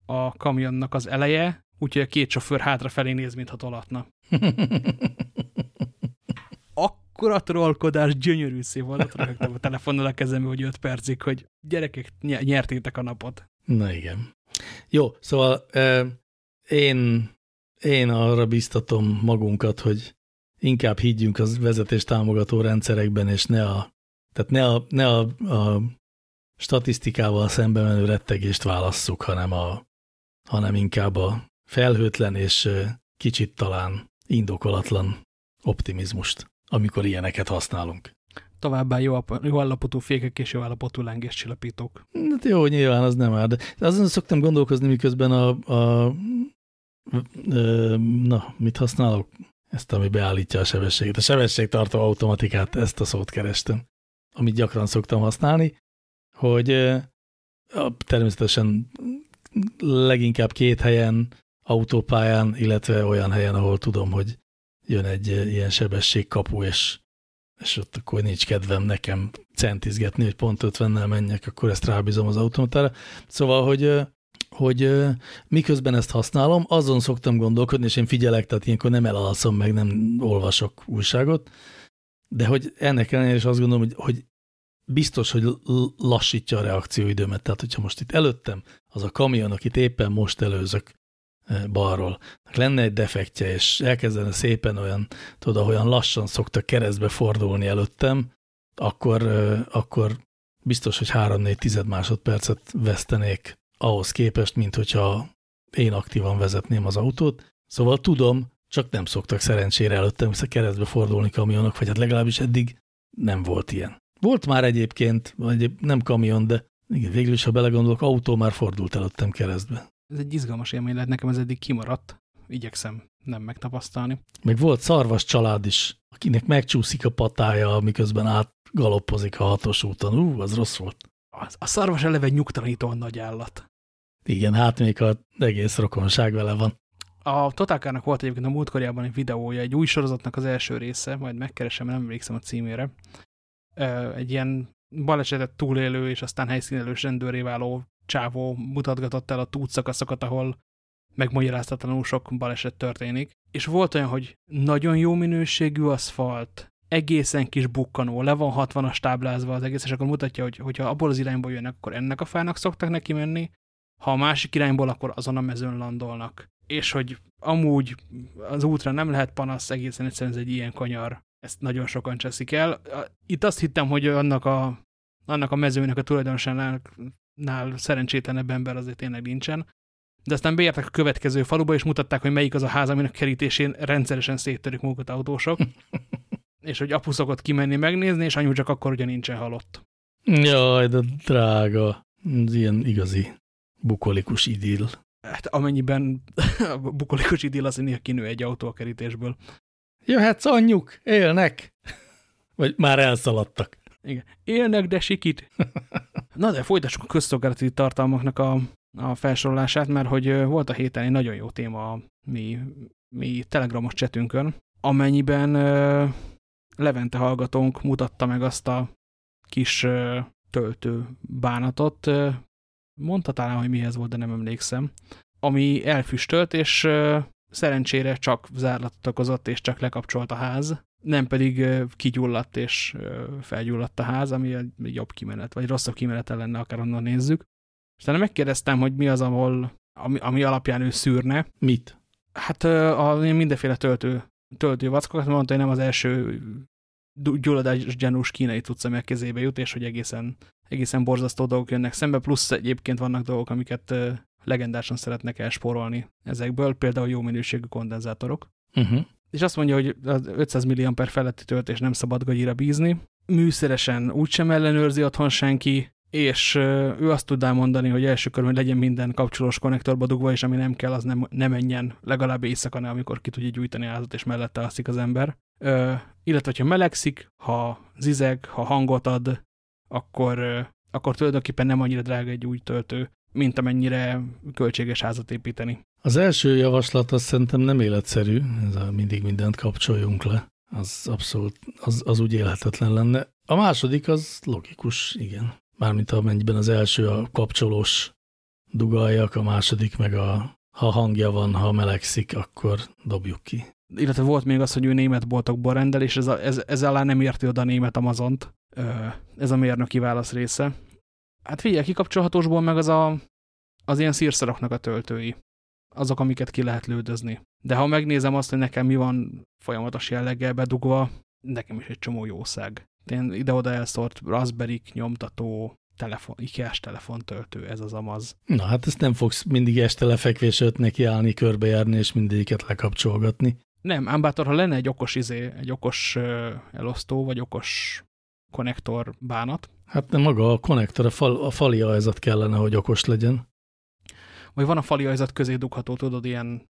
a kamionnak az eleje, úgyhogy a két sofőr hátrafelé néz, mintha tolatna. Akkora trollkodás, gyönyörű szép alatt rögtem a telefonnal a kezembe, hogy 5 percig, hogy gyerekek, nyertétek a napot. Na igen. Jó, szóval euh, én én arra biztatom magunkat, hogy inkább higgyünk az vezetés támogató rendszerekben, és ne a, tehát ne a, ne a, a statisztikával szembe menő rettegést válasszuk, hanem, a, hanem inkább a felhőtlen és kicsit talán indokolatlan optimizmust, amikor ilyeneket használunk. Továbbá jó, jó állapotú fékek és jó állapotú csillapítók. Hát jó, nyilván az nem áll, de azon szoktam gondolkozni, miközben a, a na, mit használok? Ezt, ami beállítja a sebességet. A sebességtartó automatikát, ezt a szót kerestem, amit gyakran szoktam használni, hogy természetesen leginkább két helyen, autópályán, illetve olyan helyen, ahol tudom, hogy jön egy ilyen sebességkapu, és, és ott akkor nincs kedvem nekem centizgetni, hogy pont 50-nel menjek, akkor ezt rábízom az automatára. Szóval, hogy hogy miközben ezt használom, azon szoktam gondolkodni, és én figyelek, tehát ilyenkor nem elalszom meg, nem olvasok újságot, de hogy ennek ellenére is azt gondolom, hogy, hogy biztos, hogy lassítja a reakcióidőmet. Tehát, hogyha most itt előttem az a kamion, akit éppen most előzök balról, lenne egy defektje, és elkezdene szépen olyan, tudod, olyan lassan szokta keresztbe fordulni előttem, akkor, akkor biztos, hogy 3-4 tized másodpercet vesztenék ahhoz képest, mint hogyha én aktívan vezetném az autót. Szóval tudom, csak nem szoktak szerencsére előttem vissza keresztbe fordulni kamionok, vagy hát legalábbis eddig nem volt ilyen. Volt már egyébként, vagy nem kamion, de igen, végül is, ha belegondolok, autó már fordult előttem keresztbe. Ez egy izgalmas élmény lehet, nekem ez eddig kimaradt. Igyekszem nem megtapasztalni. Még volt szarvas család is, akinek megcsúszik a patája, miközben átgaloppozik a hatos úton. Ú, az rossz volt. A szarvas eleve nyugtalanítóan nagy állat. Igen, hát még a egész rokonság vele van. A Totálkának volt egyébként a múltkorjában egy videója, egy új sorozatnak az első része, majd megkeresem, nem emlékszem a címére. Egy ilyen balesetet túlélő és aztán helyszínelős rendőré váló csávó mutatgatott el a útszakaszokat, ahol megmagyaráztatlanul sok baleset történik. És volt olyan, hogy nagyon jó minőségű aszfalt, egészen kis bukkanó, le van 60-as táblázva az egész, és akkor mutatja, hogy hogyha abból az irányból jönnek, akkor ennek a fának szoktak neki menni, ha a másik irányból, akkor azon a mezőn landolnak. És hogy amúgy az útra nem lehet panasz, egészen egyszerűen ez egy ilyen kanyar. Ezt nagyon sokan cseszik el. Itt azt hittem, hogy annak a, annak a mezőnek a tulajdonosánál nál szerencsétlenebb ember azért tényleg nincsen. De aztán beértek a következő faluba, és mutatták, hogy melyik az a ház, aminek kerítésén rendszeresen széttörik magukat autósok. és hogy apu szokott kimenni megnézni, és anyu csak akkor ugye nincsen halott. Jaj, de drága. Ez ilyen igazi bukolikus idill. Hát amennyiben a bukolikus idill az, néha kinő egy autó a kerítésből. Jöhetsz anyjuk, élnek! Vagy már elszaladtak. Igen. Élnek, de sikit. Na de folytassuk a közszolgálati tartalmaknak a, a felsorolását, mert hogy volt a héten egy nagyon jó téma a mi, mi telegramos csetünkön, amennyiben uh, Levente hallgatónk mutatta meg azt a kis töltő bánatot, uh, mondta talán, hogy mihez volt, de nem emlékszem, ami elfüstölt, és szerencsére csak zárlatot okozott, és csak lekapcsolt a ház, nem pedig kigyulladt és felgyulladt a ház, ami egy jobb kimenet, vagy rosszabb kimenete lenne, akár onnan nézzük. És utána megkérdeztem, hogy mi az, ahol, ami, ami alapján ő szűrne. Mit? Hát a, mindenféle töltő, töltő vackokat, mondta, hogy nem az első gyulladás gyanús kínai tudsz, ami a kezébe jut, és hogy egészen, egészen borzasztó dolgok jönnek szembe, plusz egyébként vannak dolgok, amiket legendásan szeretnek elspórolni ezekből, például jó minőségű kondenzátorok. Uh -huh és azt mondja, hogy az 500 mAh feletti töltés nem szabad gagyira bízni. Műszeresen úgysem ellenőrzi otthon senki, és ő azt tudná mondani, hogy első körben legyen minden kapcsolós konnektorba dugva, és ami nem kell, az nem, nem menjen legalább éjszaka, ne, amikor ki tudja gyújtani házat, és mellette alszik az ember. Ö, illetve, hogyha melegszik, ha zizeg, ha hangot ad, akkor, akkor tulajdonképpen nem annyira drága egy új töltő, mint amennyire költséges házat építeni. Az első javaslat az szerintem nem életszerű, ez a mindig mindent kapcsoljunk le. Az abszolút, az, az úgy élhetetlen lenne. A második az logikus, igen. Mármint amennyiben az első a kapcsolós dugaljak, a második meg a ha hangja van, ha melegszik, akkor dobjuk ki. Illetve volt még az, hogy ő német boltokból rendel, és ez, a, ez, ez alá nem érti oda a német Amazont. Ez a mérnöki válasz része. Hát figyelj, kikapcsolhatósból meg az a, az ilyen szírszaroknak a töltői azok, amiket ki lehet lődözni. De ha megnézem azt, hogy nekem mi van folyamatos jelleggel bedugva, nekem is egy csomó jószág. Én ide-oda elszórt Raspberry nyomtató, telefon, IKEA-s telefontöltő, ez az amaz. Na hát ezt nem fogsz mindig este lefekvés neki nekiállni, körbejárni és mindegyiket lekapcsolgatni. Nem, ám bátor, ha lenne egy okos izé, egy okos elosztó, vagy okos konnektor bánat. Hát nem maga a konnektor, a, fal, a fali ajzat kellene, hogy okos legyen vagy van a fali ajzat közé dugható, tudod, ilyen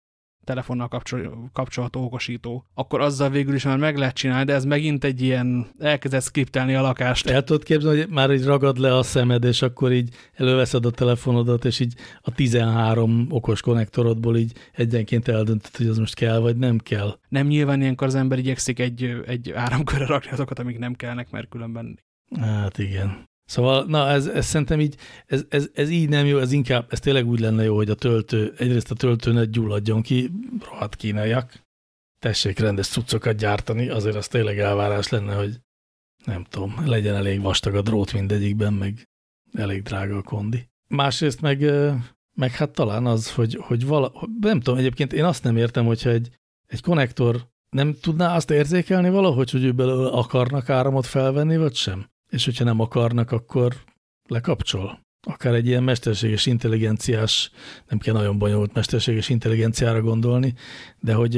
telefonnal kapcsol, kapcsolható okosító, akkor azzal végül is már meg lehet csinálni, de ez megint egy ilyen elkezdett skriptelni a lakást. El tudod képzelni, hogy már így ragad le a szemed, és akkor így előveszed a telefonodat, és így a 13 okos konnektorodból így egyenként eldöntöd, hogy az most kell, vagy nem kell. Nem nyilván ilyenkor az ember igyekszik egy, egy áramkörre rakni azokat, amik nem kellnek, mert különben... Hát igen. Szóval, na, ez, ez szerintem így, ez, ez, ez így nem jó, ez inkább, ez tényleg úgy lenne jó, hogy a töltő, egyrészt a töltő ne gyulladjon ki, rohadt kínaiak, tessék rendes cuccokat gyártani, azért az tényleg elvárás lenne, hogy nem tudom, legyen elég vastag a drót mindegyikben, meg elég drága a kondi. Másrészt meg, meg hát talán az, hogy, hogy vala, nem tudom, egyébként én azt nem értem, hogyha egy, egy konnektor nem tudná azt érzékelni valahogy, hogy ő belőle akarnak áramot felvenni, vagy sem? És hogyha nem akarnak, akkor lekapcsol. Akár egy ilyen mesterséges intelligenciás, nem kell nagyon bonyolult mesterséges intelligenciára gondolni, de hogy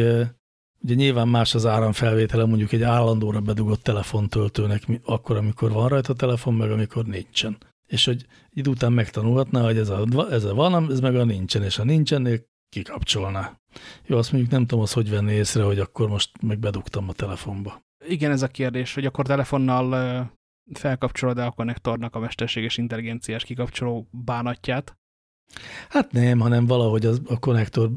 ugye nyilván más az áramfelvétele mondjuk egy állandóra bedugott telefontöltőnek akkor, amikor van rajta a telefon, meg amikor nincsen. És hogy idő után megtanulhatná, hogy ez a, ez a van, ez meg a nincsen, és ha nincsen, kikapcsolná. Jó, azt mondjuk nem tudom, az hogy venni észre, hogy akkor most meg bedugtam a telefonba. Igen, ez a kérdés, hogy akkor telefonnal felkapcsolod a konnektornak a mesterséges intelligenciás kikapcsoló bánatját, Hát nem, hanem valahogy az, a konnektor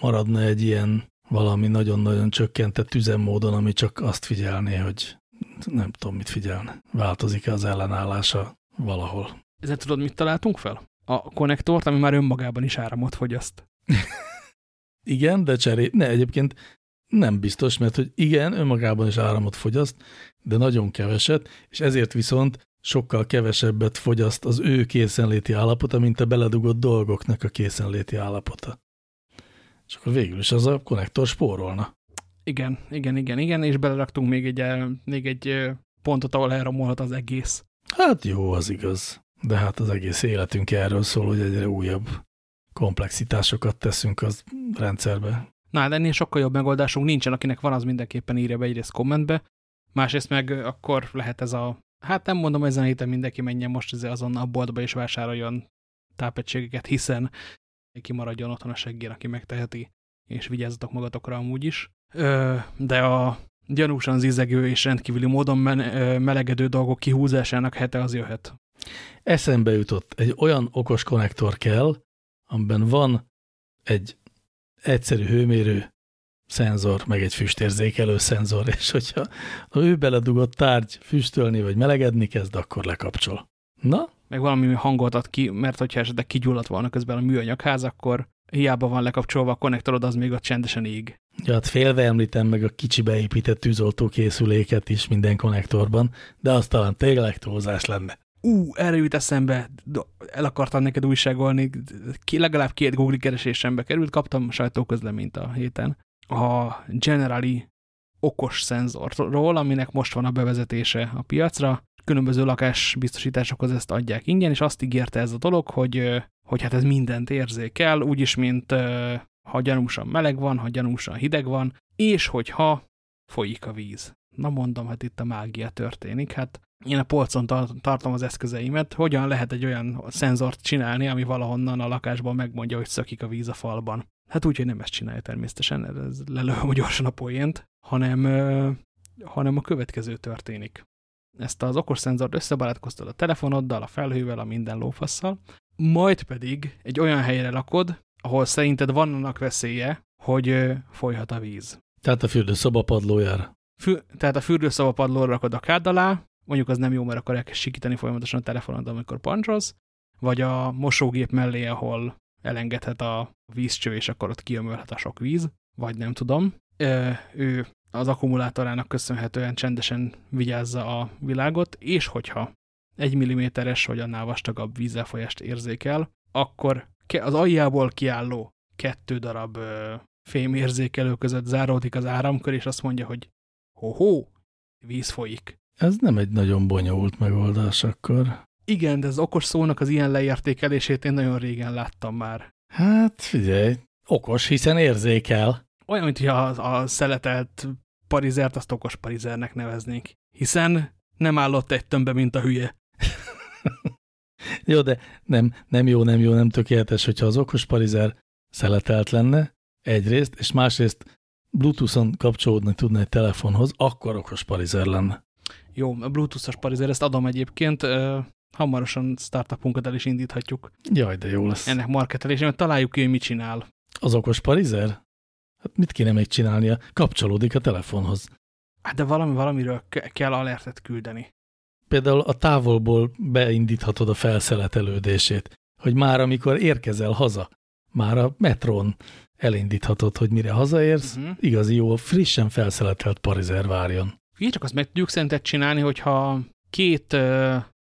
maradna egy ilyen valami nagyon-nagyon csökkentett üzemmódon, ami csak azt figyelné, hogy nem tudom, mit figyelne. Változik-e az ellenállása valahol. Ezzel tudod, mit találtunk fel? A konnektort, ami már önmagában is áramot fogyaszt. igen, de cseré... Ne, egyébként nem biztos, mert hogy igen, önmagában is áramot fogyaszt, de nagyon keveset, és ezért viszont sokkal kevesebbet fogyaszt az ő készenléti állapota, mint a beledugott dolgoknak a készenléti állapota. És akkor végül is az a konnektor spórolna. Igen, igen, igen, igen, és beleraktunk még egy, még egy pontot, ahol elromolhat az egész. Hát jó, az igaz. De hát az egész életünk erről szól, hogy egyre újabb komplexitásokat teszünk az rendszerbe. Na, de ennél sokkal jobb megoldásunk nincsen, akinek van, az mindenképpen írja be egyrészt kommentbe, másrészt meg akkor lehet ez a, hát nem mondom, ezen a héten mindenki menjen most azon a boltba és vásároljon tápegységeket, hiszen kimaradjon otthon a seggén, aki megteheti, és vigyázzatok magatokra amúgy is. De a gyanúsan zizegő és rendkívüli módon melegedő dolgok kihúzásának hete az jöhet. Eszembe jutott, egy olyan okos konnektor kell, amiben van egy egyszerű hőmérő szenzor, meg egy füstérzékelő szenzor, és hogyha ha ő beledugott tárgy füstölni vagy melegedni kezd, akkor lekapcsol. Na? Meg valami hangot ad ki, mert hogyha esetleg kigyulladt volna közben a műanyagház, akkor hiába van lekapcsolva a konnektorod, az még ott csendesen ég. Ja, hát félve említem meg a kicsi beépített tűzoltókészüléket is minden konnektorban, de az talán tényleg túlzás lenne. Ú, erre jut eszembe, el akartam neked újságolni, legalább két Google keresésembe került, kaptam sajtóközleményt a héten. A Generali okos szenzorról, aminek most van a bevezetése a piacra, különböző lakásbiztosításokhoz ezt adják ingyen, és azt ígérte ez a dolog, hogy, hogy hát ez mindent érzékel, úgyis, mint ha gyanúsan meleg van, ha gyanúsan hideg van, és hogyha folyik a víz. Na mondom, hát itt a mágia történik. Hát én a polcon tartom az eszközeimet, hogyan lehet egy olyan szenzort csinálni, ami valahonnan a lakásban megmondja, hogy szökik a víz a falban. Hát úgy, hogy nem ezt csinálja természetesen, ez lelőm gyorsan a poént, hanem, hanem a következő történik. Ezt az okos szenzort összebarátkoztad a telefonoddal, a felhővel, a minden lófasszal, majd pedig egy olyan helyre lakod, ahol szerinted van annak veszélye, hogy folyhat a víz. Tehát a fürdőszoba padlójára. Fü tehát a fürdőszoba padlóra rakod a kád alá, mondjuk az nem jó, mert akkor elkezd sikítani folyamatosan a telefonod, amikor pancsolsz, vagy a mosógép mellé, ahol elengedhet a vízcső, és akkor ott kiömölhet a sok víz, vagy nem tudom. Ő az akkumulátorának köszönhetően csendesen vigyázza a világot, és hogyha egy milliméteres vagy annál vastagabb vízelfolyást érzékel, akkor az aljából kiálló kettő darab fémérzékelő között záródik az áramkör, és azt mondja, hogy ho-ho, víz folyik. Ez nem egy nagyon bonyolult megoldás akkor. Igen, de az okos szónak az ilyen leértékelését én nagyon régen láttam már. Hát figyelj, okos, hiszen érzékel. Olyan, mint hogy a, a szeletelt parizert azt okos parizernek neveznék. Hiszen nem állott egy tömbbe, mint a hülye. jó, de nem, nem jó, nem jó, nem tökéletes, hogyha az okos parizer szeletelt lenne, egyrészt, és másrészt Bluetooth-on kapcsolódni tudna egy telefonhoz, akkor okos parizer lenne. Jó, a Bluetooth-os parizer, ezt adom egyébként, hamarosan startupunkat el is indíthatjuk. Jaj, de jó lesz. Ennek marketelésre, mert találjuk ki, hogy mit csinál. Az okos parizer? Hát mit kéne még csinálnia? Kapcsolódik a telefonhoz. Hát de valami, valamiről kell alertet küldeni. Például a távolból beindíthatod a felszeletelődését, hogy már amikor érkezel haza, már a metrón elindíthatod, hogy mire hazaérsz, uh mhm. -huh. igazi jó, frissen felszeletelt parizer várjon. Így csak azt meg tudjuk szerinted csinálni, hogyha két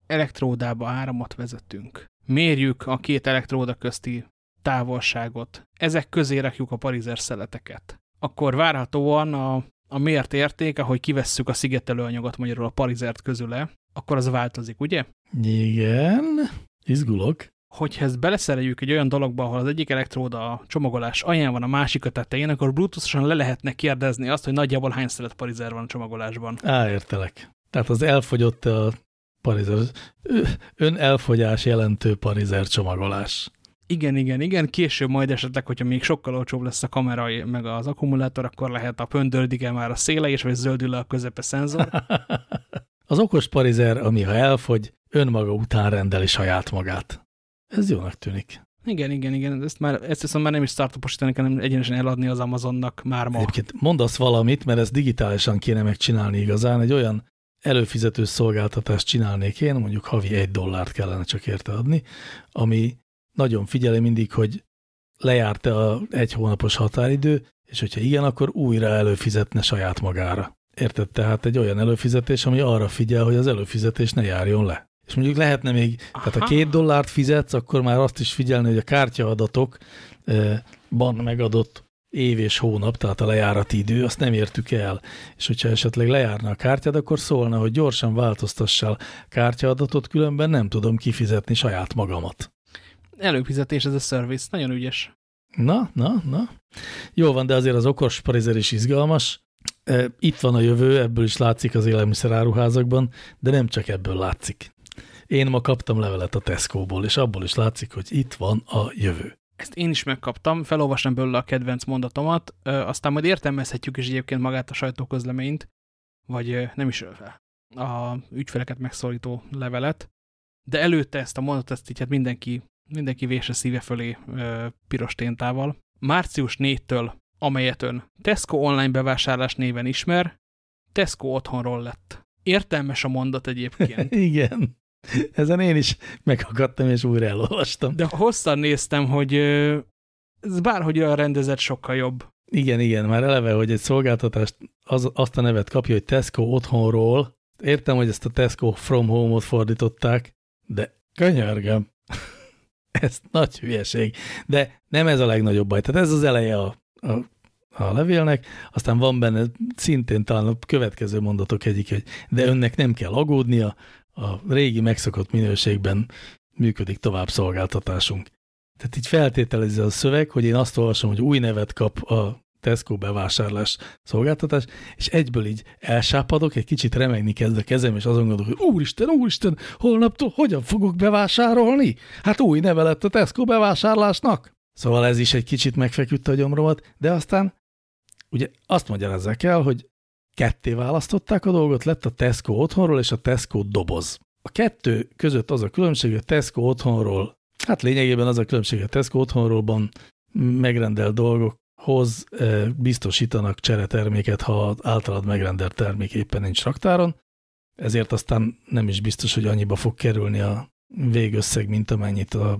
elektródába áramot vezetünk. Mérjük a két elektróda közti távolságot. Ezek közé rakjuk a parizer szeleteket. Akkor várhatóan a, a mért érték, ahogy kivesszük a szigetelőanyagot magyarul a parizert közüle, akkor az változik, ugye? Igen, izgulok hogyha ezt beleszereljük egy olyan dologba, ahol az egyik elektróda a csomagolás alján van, a másik a tetején, akkor bluetooth le lehetne kérdezni azt, hogy nagyjából hány szelet parizer van a csomagolásban. Á, értelek. Tehát az elfogyott a parizer, ön elfogyás jelentő parizer csomagolás. Igen, igen, igen. Később majd esetleg, hogyha még sokkal olcsóbb lesz a kamera meg az akkumulátor, akkor lehet a pöndördik -e már a széle, és vagy zöldül le a közepe szenzor. az okos parizer, ami ha elfogy, önmaga után rendeli saját magát. Ez jónak tűnik. Igen, igen, igen. Ezt, már, ezt viszont már nem is startuposítani, hanem egyenesen eladni az Amazonnak már ma. Egyébként mondasz valamit, mert ezt digitálisan kéne megcsinálni igazán, egy olyan előfizető szolgáltatást csinálnék én, mondjuk havi egy dollárt kellene csak érte adni, ami nagyon figyeli mindig, hogy lejárt-e a egy hónapos határidő, és hogyha igen, akkor újra előfizetne saját magára. Érted? Tehát egy olyan előfizetés, ami arra figyel, hogy az előfizetés ne járjon le. És mondjuk lehetne még, Aha. tehát ha két dollárt fizetsz, akkor már azt is figyelni, hogy a kártyaadatok,ban megadott év és hónap, tehát a lejárati idő, azt nem értük el. És hogyha esetleg lejárna a kártyád, akkor szólna, hogy gyorsan változtassál kártyaadatot, különben nem tudom kifizetni saját magamat. Előfizetés ez a service, nagyon ügyes. Na, na, na. Jó van, de azért az okos parizer is izgalmas. Itt van a jövő, ebből is látszik az élelmiszeráruházakban, de nem csak ebből látszik. Én ma kaptam levelet a Tesco-ból, és abból is látszik, hogy itt van a jövő. Ezt én is megkaptam, felolvastam belőle a kedvenc mondatomat, aztán majd értelmezhetjük is egyébként magát a sajtóközleményt, vagy nem is a ügyfeleket megszólító levelet, de előtte ezt a mondatot, ezt így hát mindenki, mindenki vése szíve fölé piros téntával. Március 4-től, amelyet ön Tesco online bevásárlás néven ismer, Tesco otthonról lett. Értelmes a mondat egyébként. Igen. Ezen én is megakadtam, és újra elolvastam. De hosszan néztem, hogy ez bárhogy olyan rendezett sokkal jobb. Igen, igen, már eleve, hogy egy szolgáltatást az, azt a nevet kapja, hogy Tesco otthonról. Értem, hogy ezt a Tesco from home-ot fordították, de könyörgöm. ez nagy hülyeség. De nem ez a legnagyobb baj. Tehát ez az eleje a, a, a levélnek, aztán van benne szintén talán a következő mondatok egyik, hogy de önnek nem kell agódnia, a régi megszokott minőségben működik tovább szolgáltatásunk. Tehát így feltételezi a szöveg, hogy én azt olvasom, hogy új nevet kap a Tesco bevásárlás szolgáltatás, és egyből így elsápadok, egy kicsit remegni kezd a kezem, és azon gondolok, hogy úristen, úristen, holnaptól hogyan fogok bevásárolni? Hát új neve lett a Tesco bevásárlásnak. Szóval ez is egy kicsit megfeküdte a gyomromat, de aztán ugye azt magyarázzák el, hogy ketté választották a dolgot, lett a Tesco otthonról és a Tesco doboz. A kettő között az a különbség, hogy a Tesco otthonról, hát lényegében az a különbség, hogy a Tesco otthonrólban megrendelt dolgokhoz eh, biztosítanak csereterméket, ha általad megrendelt termék éppen nincs raktáron, ezért aztán nem is biztos, hogy annyiba fog kerülni a végösszeg, mint amennyit a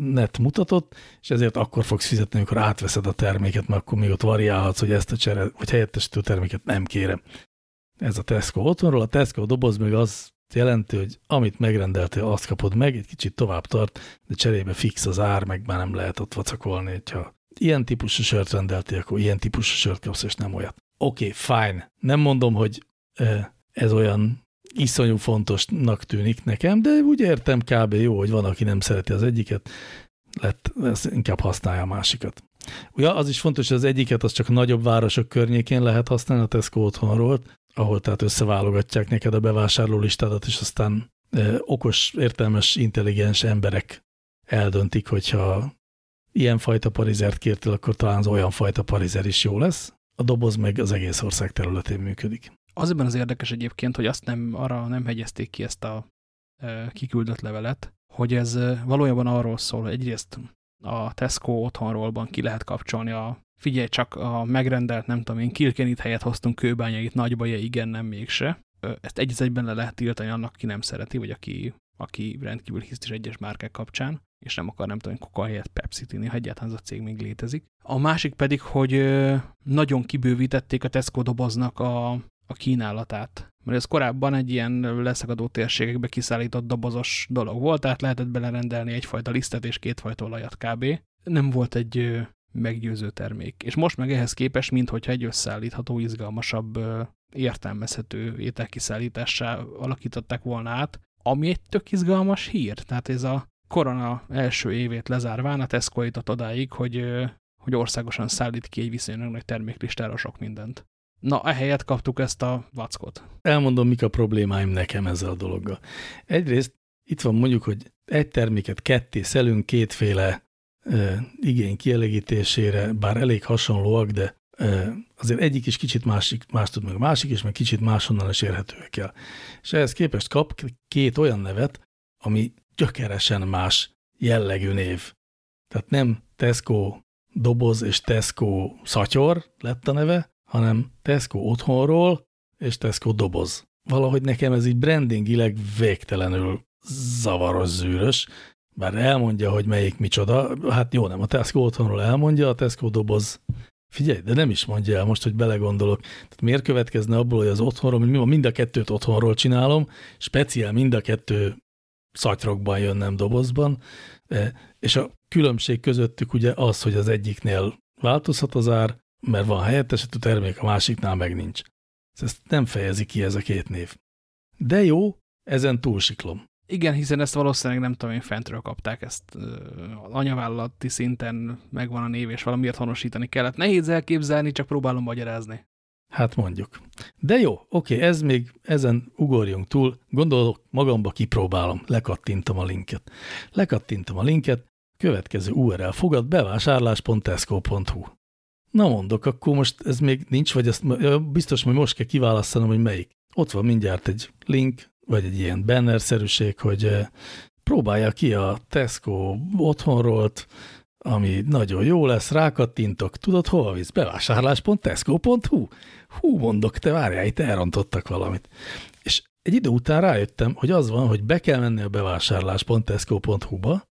net mutatott, és ezért akkor fogsz fizetni, amikor átveszed a terméket, mert akkor még ott variálhatsz, hogy ezt a csere, vagy helyettesítő terméket nem kérem. Ez a Tesco otthonról. A Tesco doboz meg az jelenti, hogy amit megrendeltél, azt kapod meg, egy kicsit tovább tart, de cserébe fix az ár, meg már nem lehet ott vacakolni, hogyha ilyen típusú sört rendeltél, akkor ilyen típusú sört kapsz, és nem olyat. Oké, okay, fine. Nem mondom, hogy ez olyan iszonyú fontosnak tűnik nekem, de úgy értem kb. jó, hogy van, aki nem szereti az egyiket, lett, inkább használja a másikat. Ugye az is fontos, hogy az egyiket az csak nagyobb városok környékén lehet használni, a Tesco otthonról, ahol tehát összeválogatják neked a bevásárló listádat, és aztán okos, értelmes, intelligens emberek eldöntik, hogyha ilyen fajta parizert kértél, akkor talán az olyan fajta parizer is jó lesz. A doboz meg az egész ország területén működik. Az ebben az érdekes egyébként, hogy azt nem, arra nem hegyezték ki ezt a e, kiküldött levelet, hogy ez valójában arról szól, hogy egyrészt a Tesco otthonrólban ki lehet kapcsolni a figyelj csak a megrendelt, nem tudom én, Kilkenit helyet hoztunk kőbányait, nagybaja, igen, nem mégse. Ezt egy egyben le lehet tiltani annak, ki nem szereti, vagy aki, aki rendkívül hisz is egyes márkák kapcsán, és nem akar, nem tudom, Coca helyett Pepsi-t inni, ha egyáltalán az a cég még létezik. A másik pedig, hogy nagyon kibővítették a Tesco doboznak a, a kínálatát. Mert ez korábban egy ilyen leszakadó térségekbe kiszállított dobozos dolog volt, tehát lehetett belerendelni egyfajta lisztet és kétfajta olajat kb. Nem volt egy meggyőző termék. És most meg ehhez képest, minthogyha egy összeállítható, izgalmasabb, értelmezhető ételkiszállítássá alakították volna át, ami egy tök izgalmas hír. Tehát ez a korona első évét lezárván a Tesco jutott odáig, hogy, hogy országosan szállít ki egy viszonylag nagy terméklistára sok mindent. Na, ehelyett kaptuk ezt a vackot. Elmondom, mik a problémáim nekem ezzel a dologgal. Egyrészt itt van mondjuk, hogy egy terméket ketté szelünk kétféle e, igény kielégítésére, bár elég hasonlóak, de e, azért egyik is kicsit másik, más tud meg a másik is, meg kicsit máshonnan is érhetőek el. És ehhez képest kap két olyan nevet, ami gyökeresen más jellegű név. Tehát nem Tesco doboz és Tesco szatyor lett a neve, hanem Tesco otthonról és Tesco doboz. Valahogy nekem ez így brandingileg végtelenül zavaros, zűrös, bár elmondja, hogy melyik micsoda, hát jó, nem, a Tesco otthonról elmondja, a Tesco doboz Figyelj, de nem is mondja el most, hogy belegondolok. Tehát miért következne abból, hogy az otthonról, hogy mind a kettőt otthonról csinálom, speciál mind a kettő szatyrokban jön, nem dobozban, e, és a különbség közöttük ugye az, hogy az egyiknél változhat az ár, mert van helyettesítő termék, a másiknál meg nincs. Ezt nem fejezi ki ez a két név. De jó, ezen túlsiklom. Igen, hiszen ezt valószínűleg nem tudom én fentről kapták, ezt uh, anyavállalati szinten megvan a név, és valamiért honosítani kellett. Nehéz elképzelni, csak próbálom magyarázni. Hát mondjuk. De jó, oké, ez még, ezen ugorjunk túl, gondolok, magamba kipróbálom, lekattintom a linket. Lekattintom a linket, következő URL fogad bevásárlás.tesco.hu. Na mondok, akkor most ez még nincs, vagy ezt biztos, hogy most kell kiválasztanom, hogy melyik. Ott van mindjárt egy link, vagy egy ilyen banner-szerűség, hogy próbálja ki a Tesco otthonrolt, ami nagyon jó lesz, rákattintok, tudod, hova visz? Bevásárlás.tesco.hu Hú, mondok, te várjál, itt elrontottak valamit. És egy idő után rájöttem, hogy az van, hogy be kell menni a bevásárlás.tesco.hu-ba,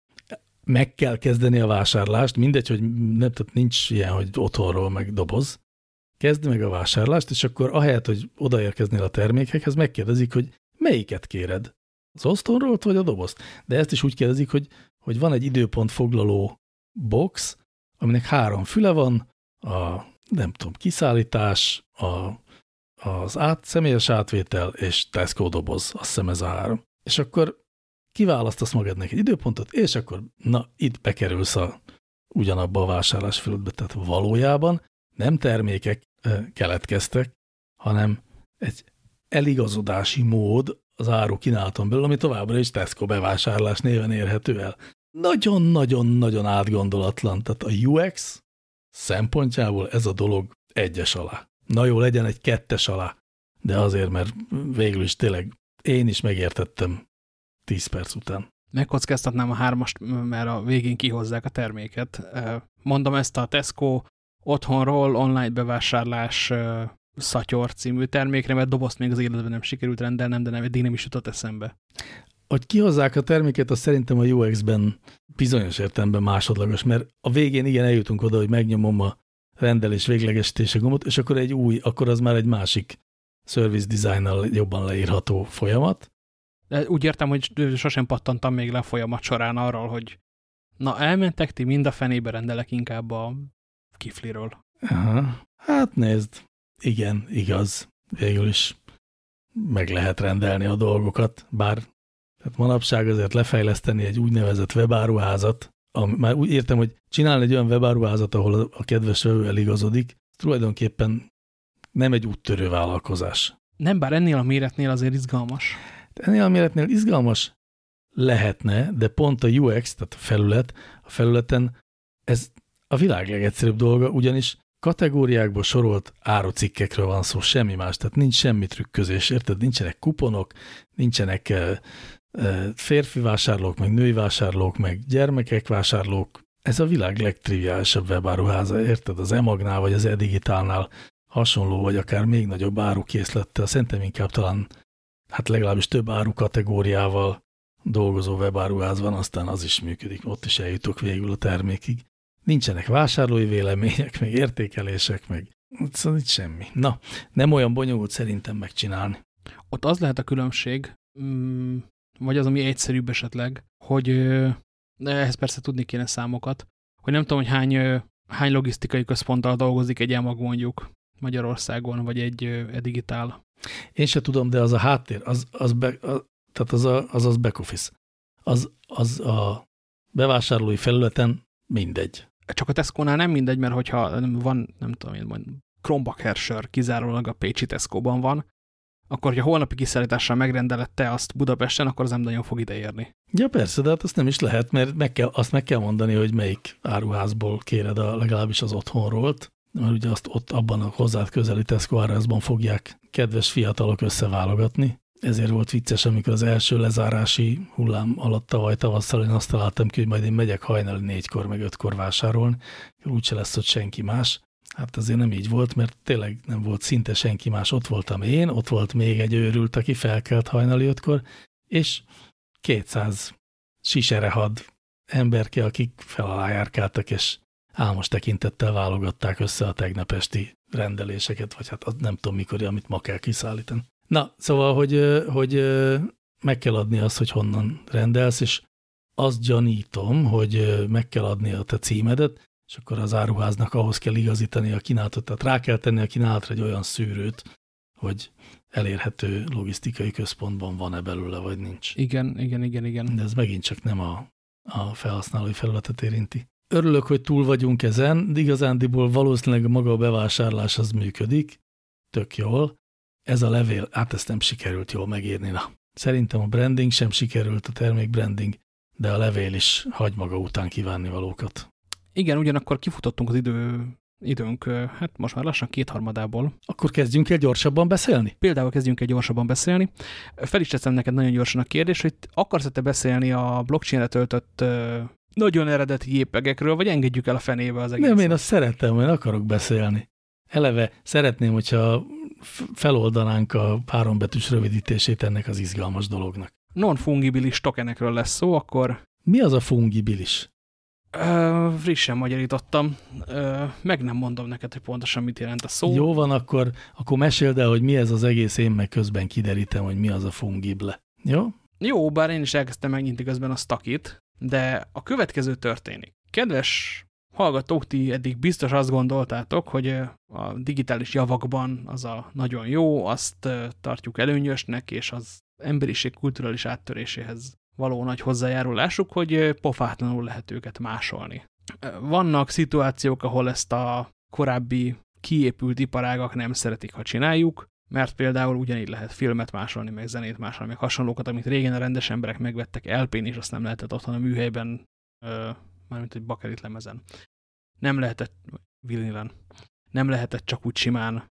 meg kell kezdeni a vásárlást, mindegy, hogy nem, tehát nincs ilyen, hogy otthonról meg doboz, kezd meg a vásárlást, és akkor ahelyett, hogy odaérkeznél a termékekhez, megkérdezik, hogy melyiket kéred? Az osztonról vagy a dobozt? De ezt is úgy kérdezik, hogy, hogy van egy időpont foglaló box, aminek három füle van, a nem tudom, kiszállítás, a, az át, személyes átvétel és Tesco doboz, azt hiszem ez a három. És akkor kiválasztasz magadnak egy időpontot, és akkor na, itt bekerülsz a, ugyanabba a vásárlás fölöttbe. Tehát valójában nem termékek keletkeztek, hanem egy eligazodási mód az áru kínálaton belül, ami továbbra is Tesco bevásárlás néven érhető el. Nagyon-nagyon-nagyon átgondolatlan. Tehát a UX szempontjából ez a dolog egyes alá. Na jó, legyen egy kettes alá, de azért, mert végül is tényleg én is megértettem 10 perc után. Megkockáztatnám a hármast, mert a végén kihozzák a terméket. Mondom ezt a Tesco otthonról online bevásárlás Szatyor című termékre, mert dobozt még az életben nem sikerült rendelnem, de nem, eddig nem is jutott eszembe. Hogy kihozzák a terméket, az szerintem a UX-ben bizonyos értelemben másodlagos, mert a végén igen eljutunk oda, hogy megnyomom a rendelés véglegesítése gombot, és akkor egy új, akkor az már egy másik service design jobban leírható folyamat. De úgy értem, hogy sosem pattantam még le a folyamat során arról, hogy na elmentek ti, mind a fenébe rendelek inkább a kifliről. Aha. Hát nézd, igen, igaz. Végül is meg lehet rendelni a dolgokat, bár tehát manapság azért lefejleszteni egy úgynevezett webáruházat, ami, már úgy értem, hogy csinálni egy olyan webáruházat, ahol a kedves vevő eligazodik, tulajdonképpen nem egy úttörő vállalkozás. Nem, bár ennél a méretnél azért izgalmas. Ennél a méretnél izgalmas lehetne, de pont a UX, tehát a felület, a felületen ez a világ legegyszerűbb dolga, ugyanis kategóriákból sorolt árucikkekről van szó, semmi más, tehát nincs semmi trükközés, érted? Nincsenek kuponok, nincsenek férfi vásárlók, meg női vásárlók, meg gyermekek vásárlók. Ez a világ legtriviálisabb webáruháza, érted? Az Emagnál vagy az e-digitálnál hasonló, vagy akár még nagyobb árukészlettel, szerintem inkább talán hát legalábbis több áru kategóriával dolgozó webáruház van, aztán az is működik, ott is eljutok végül a termékig. Nincsenek vásárlói vélemények, meg értékelések, meg szóval nincs semmi. Na, nem olyan bonyolult szerintem megcsinálni. Ott az lehet a különbség, mm, vagy az, ami egyszerűbb esetleg, hogy ehhez persze tudni kéne számokat, hogy nem tudom, hogy hány, hány logisztikai központtal dolgozik egy elmag mondjuk Magyarországon, vagy egy e digitál. Én se tudom, de az a háttér, az, az, be, a, tehát az, a, az az back office. Az, az a bevásárlói felületen mindegy csak a Tesco-nál nem mindegy, mert hogyha van, nem tudom én, majd Kronbacher sör kizárólag a Pécsi Tesco-ban van, akkor, hogyha holnapi kiszállítással megrendelette azt Budapesten, akkor az nem nagyon fog ideérni. Ja persze, de hát azt nem is lehet, mert meg kell, azt meg kell mondani, hogy melyik áruházból kéred a, legalábbis az otthonról, mert ugye azt ott abban a hozzád közeli Tesco fogják kedves fiatalok összeválogatni. ezért volt vicces, amikor az első lezárási hullám alatt tavaly tavasszal én azt találtam ki, hogy majd én megyek hajnali négykor, meg ötkor vásárolni, úgyse lesz ott senki más. Hát azért nem így volt, mert tényleg nem volt szinte senki más. Ott voltam én, ott volt még egy őrült, aki felkelt hajnali ötkor, és 200 siserehad emberke, akik felalájárkáltak, és álmos tekintettel válogatták össze a tegnapesti rendeléseket, vagy hát nem tudom mikor, amit ma kell kiszállítani. Na, szóval, hogy, hogy meg kell adni azt, hogy honnan rendelsz, és azt gyanítom, hogy meg kell adni a te címedet, és akkor az áruháznak ahhoz kell igazítani a kínálatot, tehát rá kell tenni a kínálatra egy olyan szűrőt, hogy elérhető logisztikai központban van-e belőle, vagy nincs. Igen, igen, igen, igen. De ez megint csak nem a, a felhasználói felületet érinti. Örülök, hogy túl vagyunk ezen, de igazándiból valószínűleg maga a bevásárlás az működik, tök jól. Ez a levél, hát ezt nem sikerült jól megírni. Na, szerintem a branding sem sikerült, a termék branding, de a levél is hagy maga után kívánni valókat. Igen, ugyanakkor kifutottunk az idő, időnk, hát most már lassan kétharmadából. Akkor kezdjünk el gyorsabban beszélni? Például kezdjünk el gyorsabban beszélni. Fel is teszem neked nagyon gyorsan a kérdés, hogy akarsz-e beszélni a blockchain-re töltött nagyon eredeti jépegekről, vagy engedjük el a fenébe az egészet? Nem, én azt szeretem, én akarok beszélni. Eleve szeretném, hogyha feloldanánk a hárombetűs rövidítését ennek az izgalmas dolognak. Non-fungibilis tokenekről lesz szó, akkor... Mi az a fungibilis? Ö, frissen magyarítottam. Ö, meg nem mondom neked, hogy pontosan mit jelent a szó. Jó van, akkor, akkor meséld el, hogy mi ez az egész, én meg közben kiderítem, hogy mi az a fungible. Jó? Jó, bár én is elkezdtem megnyitni közben a stakit, de a következő történik. Kedves hallgatók, ti eddig biztos azt gondoltátok, hogy a digitális javakban az a nagyon jó, azt tartjuk előnyösnek, és az emberiség kulturális áttöréséhez való nagy hozzájárulásuk, hogy pofátlanul lehet őket másolni. Vannak szituációk, ahol ezt a korábbi kiépült iparágak nem szeretik, ha csináljuk, mert például ugyanígy lehet filmet másolni, meg zenét másolni, meg hasonlókat, amit régen a rendes emberek megvettek LP-n, és azt nem lehetett otthon a műhelyben, ö, mármint egy bakerit lemezen. Nem lehetett, vinilen, nem lehetett csak úgy simán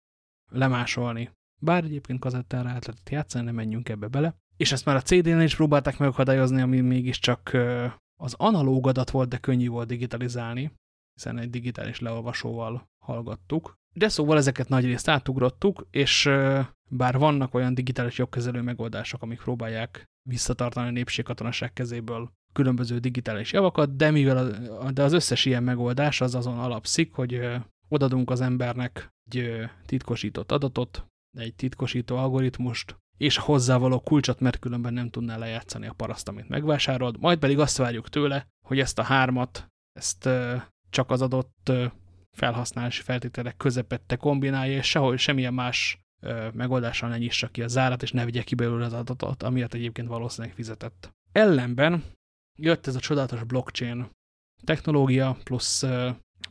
lemásolni. Bár egyébként kazettára át lehetett játszani, nem menjünk ebbe bele. És ezt már a CD-nél is próbálták megakadályozni, ami mégiscsak az analóg adat volt, de könnyű volt digitalizálni, hiszen egy digitális leolvasóval hallgattuk. De szóval ezeket nagyrészt átugrottuk, és bár vannak olyan digitális jogkezelő megoldások, amik próbálják visszatartani a népségkatonaság kezéből különböző digitális javakat, de mivel a, de az összes ilyen megoldás az azon alapszik, hogy odadunk az embernek egy titkosított adatot, egy titkosító algoritmust, és hozzávaló kulcsot, mert különben nem tudná lejátszani a paraszt, amit megvásárolt, majd pedig azt várjuk tőle, hogy ezt a hármat, ezt csak az adott felhasználási feltételek közepette kombinálja, és sehol semmilyen más megoldással ne nyissa ki a zárat, és ne vigye ki belőle az adatot, amiért egyébként valószínűleg fizetett. Ellenben jött ez a csodálatos blockchain technológia, plusz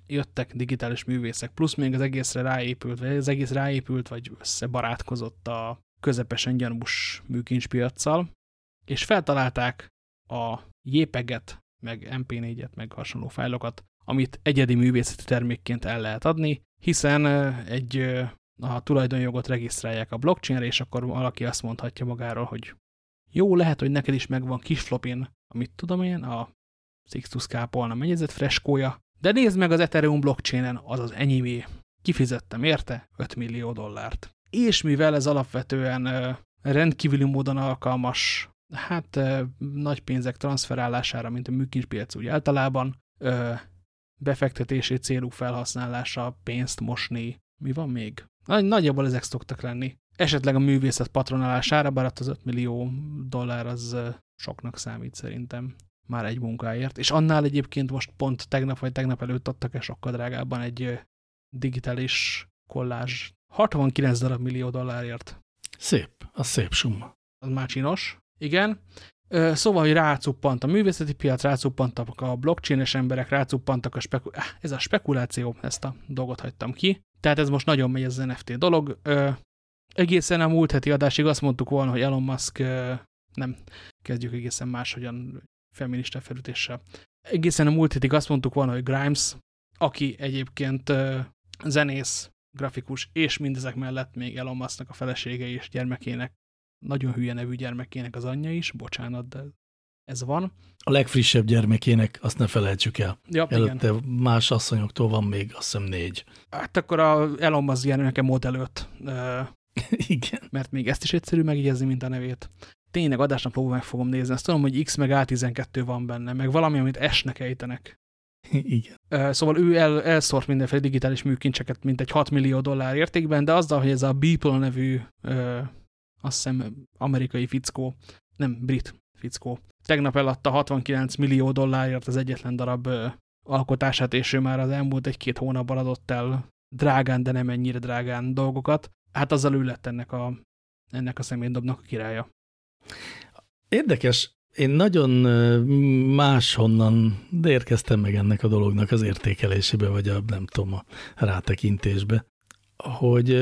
jöttek digitális művészek, plusz még az egészre ráépült, vagy az egész ráépült, vagy összebarátkozott a közepesen gyanús műkincspiacsal, és feltalálták a JPEG-et, meg MP4-et, meg hasonló fájlokat, amit egyedi művészeti termékként el lehet adni, hiszen egy a tulajdonjogot regisztrálják a blockchainre, és akkor valaki azt mondhatja magáról, hogy jó, lehet, hogy neked is megvan kis flopin, amit tudom én, a Sixtus kápolna mennyezett freskója, de nézd meg az Ethereum blockchainen, az az enyémé. Kifizettem érte 5 millió dollárt. És mivel ez alapvetően rendkívüli módon alkalmas, hát nagy pénzek transferálására, mint a műkincspiac úgy általában, befektetési célú felhasználása, pénzt mosni. Mi van még? Nagy, nagyjából ezek szoktak lenni. Esetleg a művészet patronálására, bár az 5 millió dollár az soknak számít szerintem már egy munkáért. És annál egyébként most pont tegnap vagy tegnap előtt adtak-e sokkal drágábban egy digitális kollázs 69 darab millió dollárért. Szép, az szép summa. Az már csinos. Igen. Szóval, hogy rácuppant a művészeti piac, rácuppantak a blockchain-es emberek, rácuppantak a spekuláció. Ez a spekuláció, ezt a dolgot hagytam ki. Tehát ez most nagyon megy ez az NFT dolog. Ö, egészen a múlt heti adásig azt mondtuk volna, hogy Elon Musk nem, kezdjük egészen máshogyan feminista felütéssel. Egészen a múlt hétig azt mondtuk volna, hogy Grimes, aki egyébként zenész, grafikus, és mindezek mellett még Elon Musknak a felesége és gyermekének nagyon hülye nevű gyermekének az anyja is, bocsánat, de ez van. A legfrissebb gyermekének, azt ne felejtsük el. Ja, Előtte igen. más asszonyoktól van még, azt hiszem négy. Hát akkor a Elon Musk gyermeke Model 5, Igen. mert még ezt is egyszerű megjegyezni, mint a nevét. Tényleg adásnaplóban meg fogom nézni. Azt tudom, hogy X meg A12 van benne, meg valami, amit S-nek ejtenek. Igen. Szóval ő el, elszórt mindenféle digitális műkincseket, mint egy 6 millió dollár értékben, de azzal, hogy ez a Beeple nevű, azt hiszem, amerikai fickó, nem, brit fickó, tegnap eladta 69 millió dollárért az egyetlen darab ö, alkotását, és ő már az elmúlt egy-két hónapban adott el drágán, de nem ennyire drágán dolgokat. Hát azzal ő lett ennek a, ennek a személydobnak a királya. Érdekes, én nagyon máshonnan érkeztem meg ennek a dolognak az értékelésébe, vagy a nem tudom, a rátekintésbe, hogy,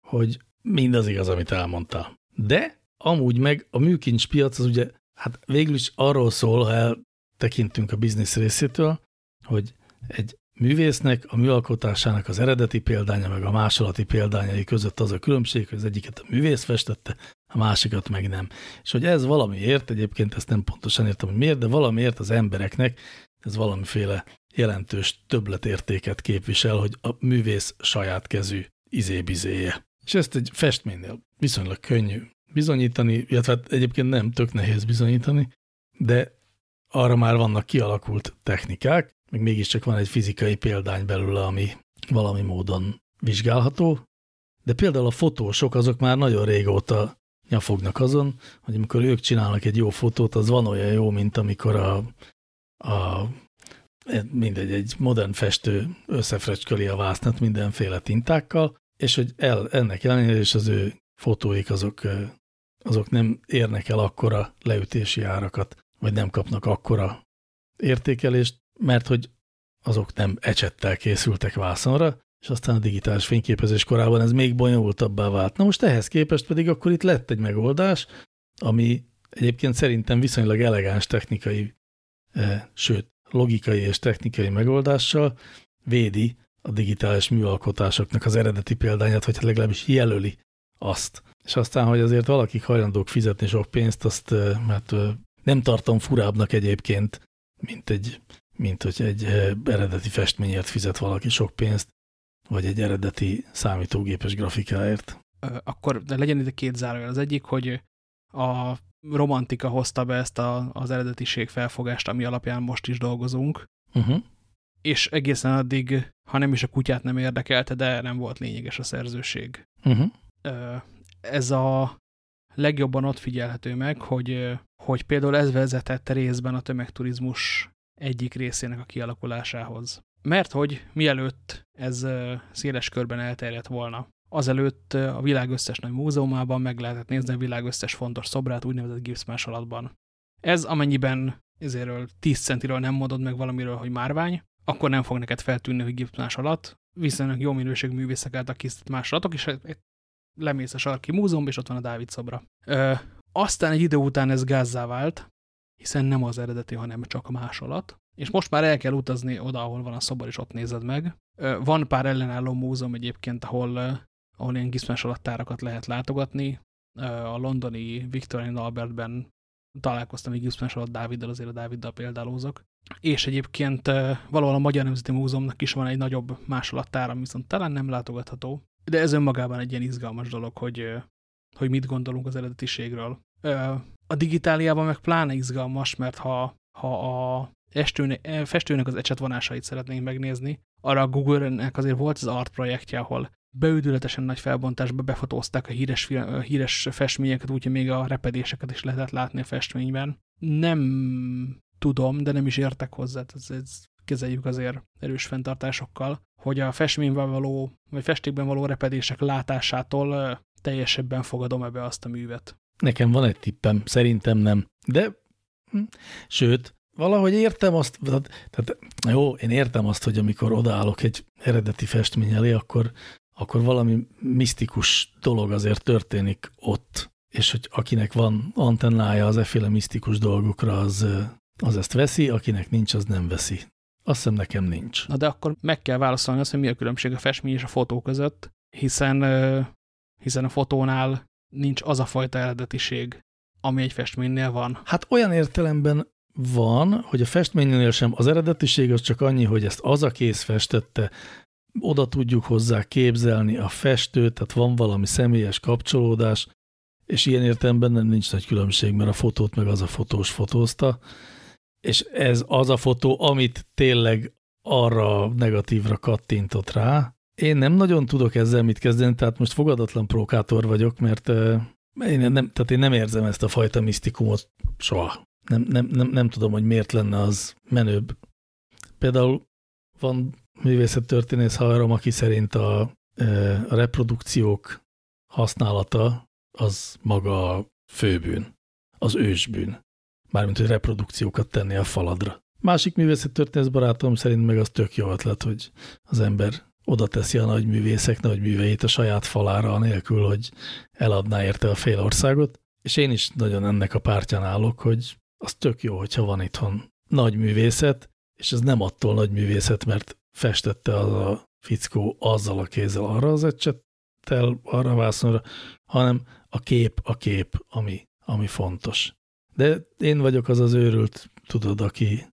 hogy mindaz igaz, amit elmondtál. De amúgy meg a műkincspiac az ugye, hát végül is arról szól, ha eltekintünk a biznisz részétől, hogy egy művésznek a műalkotásának az eredeti példánya, meg a másolati példányai között az a különbség, hogy az egyiket a művész festette, a másikat meg nem. És hogy ez valamiért, egyébként ezt nem pontosan értem, hogy miért, de valamiért az embereknek ez valamiféle jelentős többletértéket képvisel, hogy a művész saját kezű izébizéje. És ezt egy festménynél viszonylag könnyű bizonyítani, illetve hát egyébként nem, tök nehéz bizonyítani, de arra már vannak kialakult technikák, meg mégiscsak van egy fizikai példány belőle, ami valami módon vizsgálható, de például a fotósok azok már nagyon régóta nyafognak azon, hogy amikor ők csinálnak egy jó fotót, az van olyan jó, mint amikor a, a mindegy, egy modern festő összefrecsköli a vásznat mindenféle tintákkal, és hogy el, ennek ellenére is az ő fotóik azok, azok nem érnek el akkora leütési árakat, vagy nem kapnak akkora értékelést, mert hogy azok nem ecsettel készültek vászonra, és aztán a digitális fényképezés korában ez még bonyolultabbá vált. Na most ehhez képest pedig akkor itt lett egy megoldás, ami egyébként szerintem viszonylag elegáns technikai, eh, sőt, logikai és technikai megoldással védi a digitális műalkotásoknak az eredeti példányát, vagy legalábbis jelöli azt. És aztán, hogy azért valakik hajlandók fizetni sok pénzt, azt mert nem tartom furábbnak egyébként, mint, egy, mint hogy egy eredeti festményért fizet valaki sok pénzt, vagy egy eredeti számítógépes grafikáért. Akkor de legyen itt két zárójel. Az egyik, hogy a romantika hozta be ezt a, az eredetiség felfogást, ami alapján most is dolgozunk, uh -huh. És egészen addig, ha nem is a kutyát nem érdekelte, de nem volt lényeges a szerzőség. Uh -huh. Ez a legjobban ott figyelhető meg, hogy, hogy például ez vezetett részben a tömegturizmus egyik részének a kialakulásához. Mert hogy mielőtt ez széles körben elterjedt volna, azelőtt a világ összes nagy múzeumában meg lehetett nézni a világ összes fontos szobrát úgynevezett gipszmásolatban. Ez amennyiben ezéről 10 centiről nem mondod meg valamiről, hogy márvány, akkor nem fog neked feltűnni, hogy gipszmásolat, viszonylag jó minőségű művészek által készített másolatok, és lemész a sarki múzeumba, és ott van a Dávid szobra. Ö, aztán egy idő után ez gázzá vált, hiszen nem az eredeti, hanem csak a másolat. És most már el kell utazni oda, ahol van a szobor, és ott nézed meg. Ö, van pár ellenálló múzeum egyébként, ahol, ahol ilyen giszmásolattárakat lehet látogatni. Ö, a londoni Victorian Albertben találkoztam egy giszmásolat Dáviddal, azért a Dáviddal példálózok. És egyébként valahol a Magyar Nemzeti Múzeumnak is van egy nagyobb másolattára, viszont talán nem látogatható. De ez önmagában egy ilyen izgalmas dolog, hogy, hogy mit gondolunk az eredetiségről. A digitáliában meg pláne izgalmas, mert ha, ha a estőnek, festőnek az ecsetvonásait szeretnénk megnézni, arra a Google-nek azért volt az art projektje, ahol beüdületesen nagy felbontásba befotózták a híres, a híres festményeket, úgyhogy még a repedéseket is lehetett látni a festményben. Nem tudom, de nem is értek hozzá, ez, ez kezeljük azért erős fenntartásokkal, hogy a festményben való, vagy festékben való repedések látásától teljesebben fogadom ebbe azt a művet. Nekem van egy tippem, szerintem nem. De, hm, sőt, valahogy értem azt, tehát jó, én értem azt, hogy amikor odaállok egy eredeti festmény elé, akkor, akkor valami misztikus dolog azért történik ott, és hogy akinek van antennája az efféle misztikus dolgokra, az, az ezt veszi, akinek nincs, az nem veszi. Azt hiszem nekem nincs. Na de akkor meg kell válaszolni azt, hogy mi a különbség a festmény és a fotó között, hiszen, hiszen a fotónál nincs az a fajta eredetiség, ami egy festménynél van. Hát olyan értelemben van, hogy a festménynél sem az eredetiség az csak annyi, hogy ezt az a kész festette, oda tudjuk hozzá képzelni a festőt, tehát van valami személyes kapcsolódás, és ilyen értelemben nem nincs nagy különbség, mert a fotót meg az a fotós fotózta, és ez az a fotó, amit tényleg arra negatívra kattintott rá. Én nem nagyon tudok ezzel mit kezdeni, tehát most fogadatlan provokátor vagyok, mert én nem, tehát én nem érzem ezt a fajta misztikumot soha. Nem, nem, nem, nem tudom, hogy miért lenne az menőbb. Például van művészettörténész haverom, aki szerint a, a reprodukciók használata az maga a főbűn, az ősbűn. Mármint, hogy reprodukciókat tenni a faladra. Másik művészettörténész barátom szerint meg az tök jó ötlet, hogy az ember oda teszi a nagy művészek nagy műveit a saját falára, anélkül, hogy eladná érte a fél országot. És én is nagyon ennek a pártján állok, hogy az tök jó, hogyha van itthon nagy művészet, és ez nem attól nagy művészet, mert festette az a fickó azzal a kézzel arra az ecsettel, arra a vászonra, hanem a kép a kép, ami, ami fontos. De én vagyok az az őrült, tudod, aki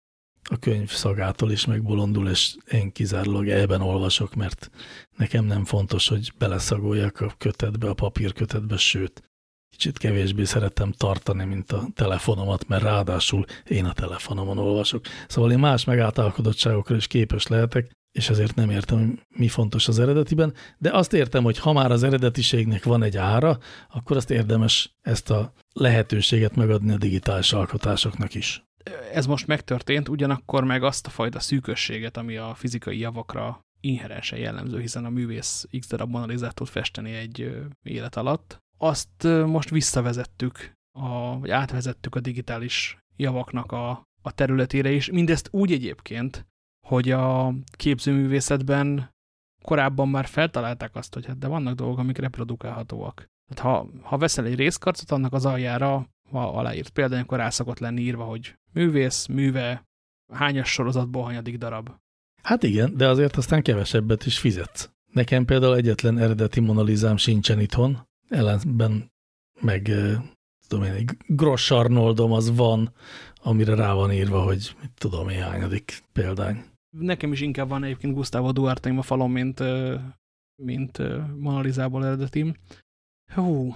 a könyv szagától is megbolondul, és én kizárólag ebben olvasok, mert nekem nem fontos, hogy beleszagoljak a kötetbe, a papírkötetbe, sőt, kicsit kevésbé szeretem tartani, mint a telefonomat, mert ráadásul én a telefonomon olvasok. Szóval én más megáltalkodottságokra is képes lehetek, és ezért nem értem, hogy mi fontos az eredetiben, de azt értem, hogy ha már az eredetiségnek van egy ára, akkor azt érdemes ezt a lehetőséget megadni a digitális alkotásoknak is. Ez most megtörtént, ugyanakkor meg azt a fajta szűkösséget, ami a fizikai javakra inherensen jellemző, hiszen a művész x darab monalizát tud festeni egy élet alatt, azt most visszavezettük, a, vagy átvezettük a digitális javaknak a, a területére is. Mindezt úgy egyébként, hogy a képzőművészetben korábban már feltalálták azt, hogy hát de vannak dolgok, amik reprodukálhatóak. Tehát ha, ha veszel egy részkarcot, annak az aljára, ha aláírt például, akkor rá szokott lenni írva, hogy művész, műve, hányas sorozatból hanyadik darab. Hát igen, de azért aztán kevesebbet is fizetsz. Nekem például egyetlen eredeti monalizám sincsen itthon, ellenben meg tudom én, egy Gross Arnoldom az van, amire rá van írva, hogy mit tudom én, hányadik példány. Nekem is inkább van egyébként Gustavo Duarte a falon, mint, mint Monalizából eredetim. Hú,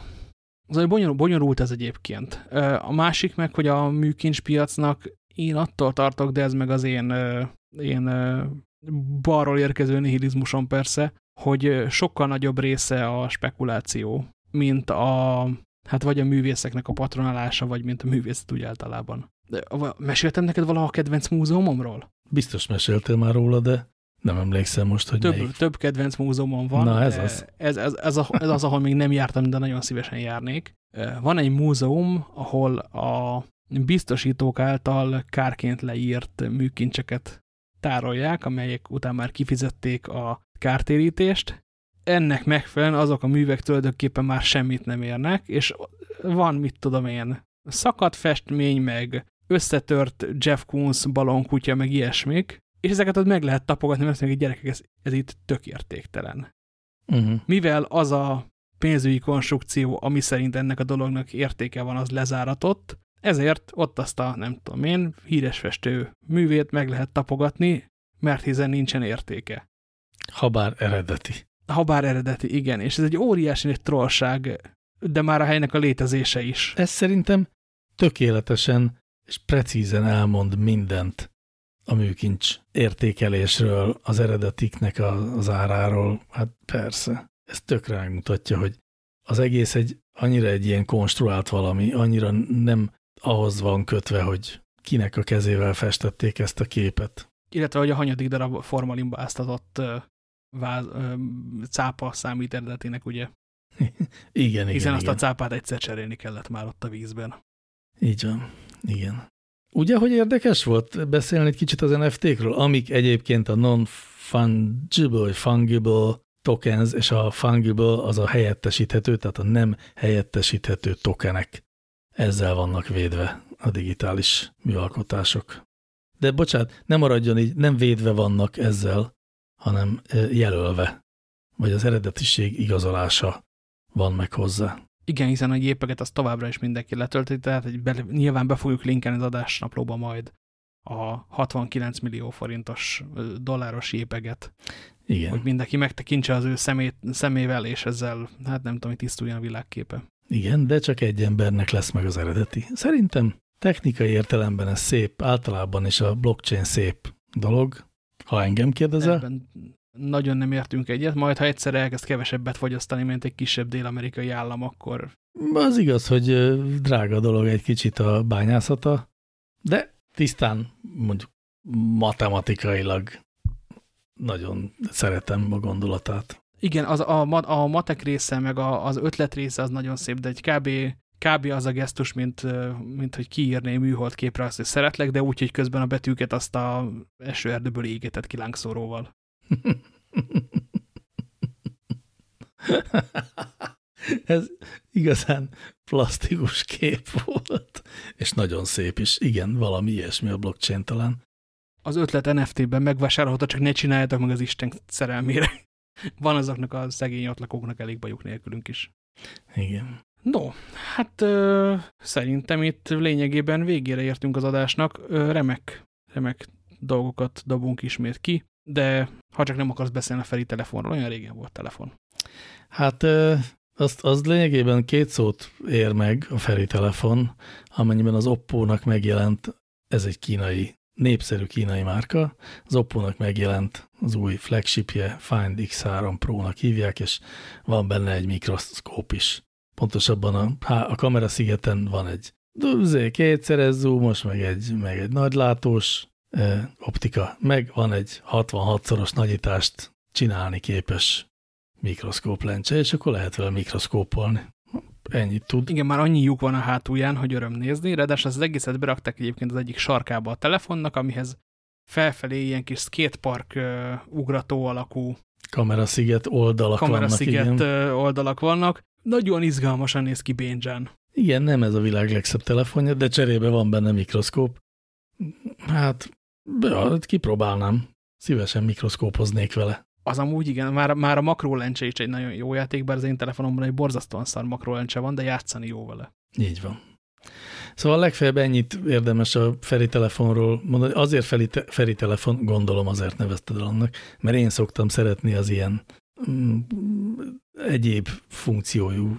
az bonyolult, bonyolult ez egyébként. A másik meg, hogy a műkincspiacnak én attól tartok, de ez meg az én, én balról érkező nihilizmusom persze, hogy sokkal nagyobb része a spekuláció, mint a, hát vagy a művészeknek a patronálása, vagy mint a művészet úgy általában. De, meséltem neked valaha a kedvenc múzeumomról? Biztos meséltél már róla, de nem emlékszem most, hogy több, melyik. több kedvenc múzeumom van. Na ez az. Ez, ez, ez, a, ez az, ahol még nem jártam, de nagyon szívesen járnék. Van egy múzeum, ahol a biztosítók által kárként leírt műkincseket tárolják, amelyek után már kifizették a kártérítést. Ennek megfelelően azok a művek tulajdonképpen már semmit nem érnek, és van, mit tudom én, szakadt festmény, meg összetört Jeff Koons balonkutya, meg ilyesmik, és ezeket ott meg lehet tapogatni, mert azt mondják, hogy gyerekek, ez, ez itt tök értéktelen. Uh mhm. -huh. Mivel az a pénzügyi konstrukció, ami szerint ennek a dolognak értéke van, az lezáratott, ezért ott azt a, nem tudom én, híres festő művét meg lehet tapogatni, mert hiszen nincsen értéke. Habár eredeti. Habár eredeti, igen. És ez egy óriási egy trollság, de már a helynek a létezése is. Ez szerintem tökéletesen és precízen elmond mindent a műkincs értékelésről, az eredetiknek az áráról. Hát persze, ez tökre megmutatja, hogy az egész egy annyira egy ilyen konstruált valami, annyira nem ahhoz van kötve, hogy kinek a kezével festették ezt a képet. Illetve, hogy a hanyadik darab formalinba áztatott váz, cápa számít eredetének, ugye? igen, Hiszen igen, azt igen. a cápát egyszer cserélni kellett már ott a vízben. Így van, igen. Ugye, hogy érdekes volt beszélni egy kicsit az NFT-kről, amik egyébként a non-fungible, fungible tokens, és a fungible az a helyettesíthető, tehát a nem helyettesíthető tokenek. Ezzel vannak védve a digitális műalkotások. De bocsánat, nem maradjon így, nem védve vannak ezzel, hanem jelölve, vagy az eredetiség igazolása van meg hozzá. Igen, hiszen a gépeket az továbbra is mindenki letölti, tehát egy be, nyilván be fogjuk linkelni az adásnaplóba majd a 69 millió forintos dolláros jépeget. Igen. Hogy mindenki megtekintse az ő szemét, szemével, és ezzel, hát nem tudom, hogy tisztuljon a világképe. Igen, de csak egy embernek lesz meg az eredeti. Szerintem technikai értelemben ez szép, általában is a blockchain szép dolog, ha engem kérdezel. Ebben nagyon nem értünk egyet, majd ha egyszer elkezd kevesebbet fogyasztani, mint egy kisebb dél-amerikai állam, akkor... Az igaz, hogy drága dolog egy kicsit a bányászata, de tisztán mondjuk matematikailag nagyon szeretem a gondolatát. Igen, az, a, a matek része, meg a, az ötlet része az nagyon szép, de egy kb, kb az a gesztus, mint, mint hogy kiírné műhold képre azt, hogy szeretlek, de úgy, hogy közben a betűket azt a esőerdőből égetett ki lángszóróval. Ez igazán plastikus kép volt, és nagyon szép is. Igen, valami ilyesmi a blockchain talán. Az ötlet NFT-ben megvásárolható, csak ne csináljátok meg az Isten szerelmére. Van azoknak a szegény ott lakóknak elég bajuk nélkülünk is. Igen. No, hát ö, szerintem itt lényegében végére értünk az adásnak. Ö, remek, remek dolgokat dobunk ismét ki, de ha csak nem akarsz beszélni a Feri telefonról, olyan régen volt telefon. Hát azt, az lényegében két szót ér meg a Feri telefon, amennyiben az Oppo-nak megjelent, ez egy kínai, népszerű kínai márka, az Oppo-nak megjelent az új flagshipje, Find X3 Pro-nak hívják, és van benne egy mikroszkóp is. Pontosabban a, a kamera szigeten van egy kétszeres zoomos, meg egy, meg egy nagylátós optika, meg van egy 66-szoros nagyítást csinálni képes mikroszkóp lencse, és akkor lehet vele mikroszkópolni. Ennyit tud. Igen, már annyi lyuk van a hátulján, hogy öröm nézni, ráadásul az egészet berakták egyébként az egyik sarkába a telefonnak, amihez felfelé ilyen kis skatepark uh, ugrató alakú kamerasziget oldalak kamerasziget vannak. Igen. oldalak vannak. Nagyon izgalmasan néz ki Bénzsán. Igen, nem ez a világ legszebb telefonja, de cserébe van benne mikroszkóp. Hát, ja, kipróbálnám. Szívesen mikroszkópoznék vele. Az amúgy igen, már, már a makrólencse is egy nagyon jó játék, bár az én telefonomban egy borzasztóan szar makrólencse van, de játszani jó vele. Így van. Szóval legfeljebb ennyit érdemes a Feri telefonról mondani. Azért Feri, te, Feri telefon, gondolom azért nevezted el annak, mert én szoktam szeretni az ilyen mm, egyéb funkciójú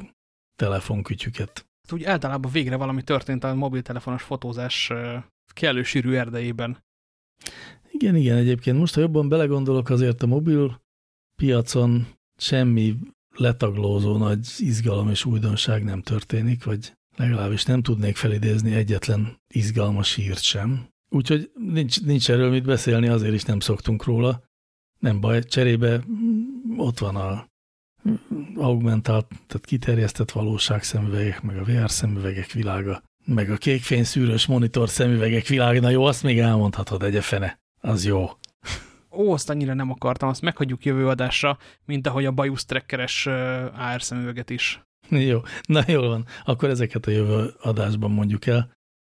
telefonkütyüket. Úgy általában végre valami történt a mobiltelefonos fotózás kellő sűrű erdejében. Igen, igen, egyébként most, ha jobban belegondolok, azért a mobil piacon semmi letaglózó nagy izgalom és újdonság nem történik, vagy legalábbis nem tudnék felidézni egyetlen izgalmas hírt sem. Úgyhogy nincs, nincs erről mit beszélni, azért is nem szoktunk róla. Nem baj, cserébe ott van a augmentált, tehát kiterjesztett valóság szemüvegek, meg a VR szemüvegek világa, meg a kékfényszűrős monitor szemüvegek világa. Na jó, azt még elmondhatod, egy fene. Az jó. Ó, azt annyira nem akartam, azt meghagyjuk jövő adásra, mint ahogy a bajusz trekkeres AR szemüveget is. Jó, na jól van. Akkor ezeket a jövő adásban mondjuk el.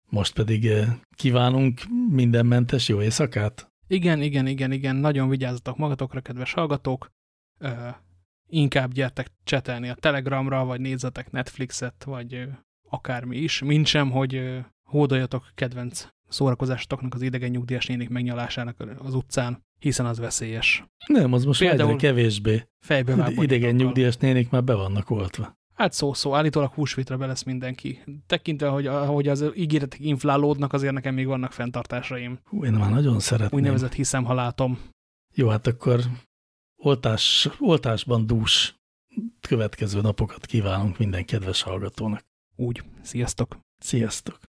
Most pedig kívánunk mindenmentes jó éjszakát. Igen, igen, igen, igen. Nagyon vigyázzatok magatokra, kedves hallgatók. Ö, inkább gyertek csetelni a Telegramra, vagy nézzetek Netflixet, vagy akármi is. Mint sem, hogy hódoljatok kedvenc szórakozásotoknak az idegen nyugdíjas nénik megnyalásának az utcán, hiszen az veszélyes. Nem, az most Például kevésbé. Fejbe Idegen nyugdíjas nénik már be vannak oltva. Hát szó-szó, állítólag húsvitra be lesz mindenki. Tekintve, hogy ahogy az ígéretek inflálódnak, azért nekem még vannak fenntartásaim. Hú, én már nagyon szeretném. Úgynevezett hiszem, ha látom. Jó, hát akkor oltás, oltásban dús következő napokat kívánunk minden kedves hallgatónak. Úgy. Sziasztok! Sziasztok!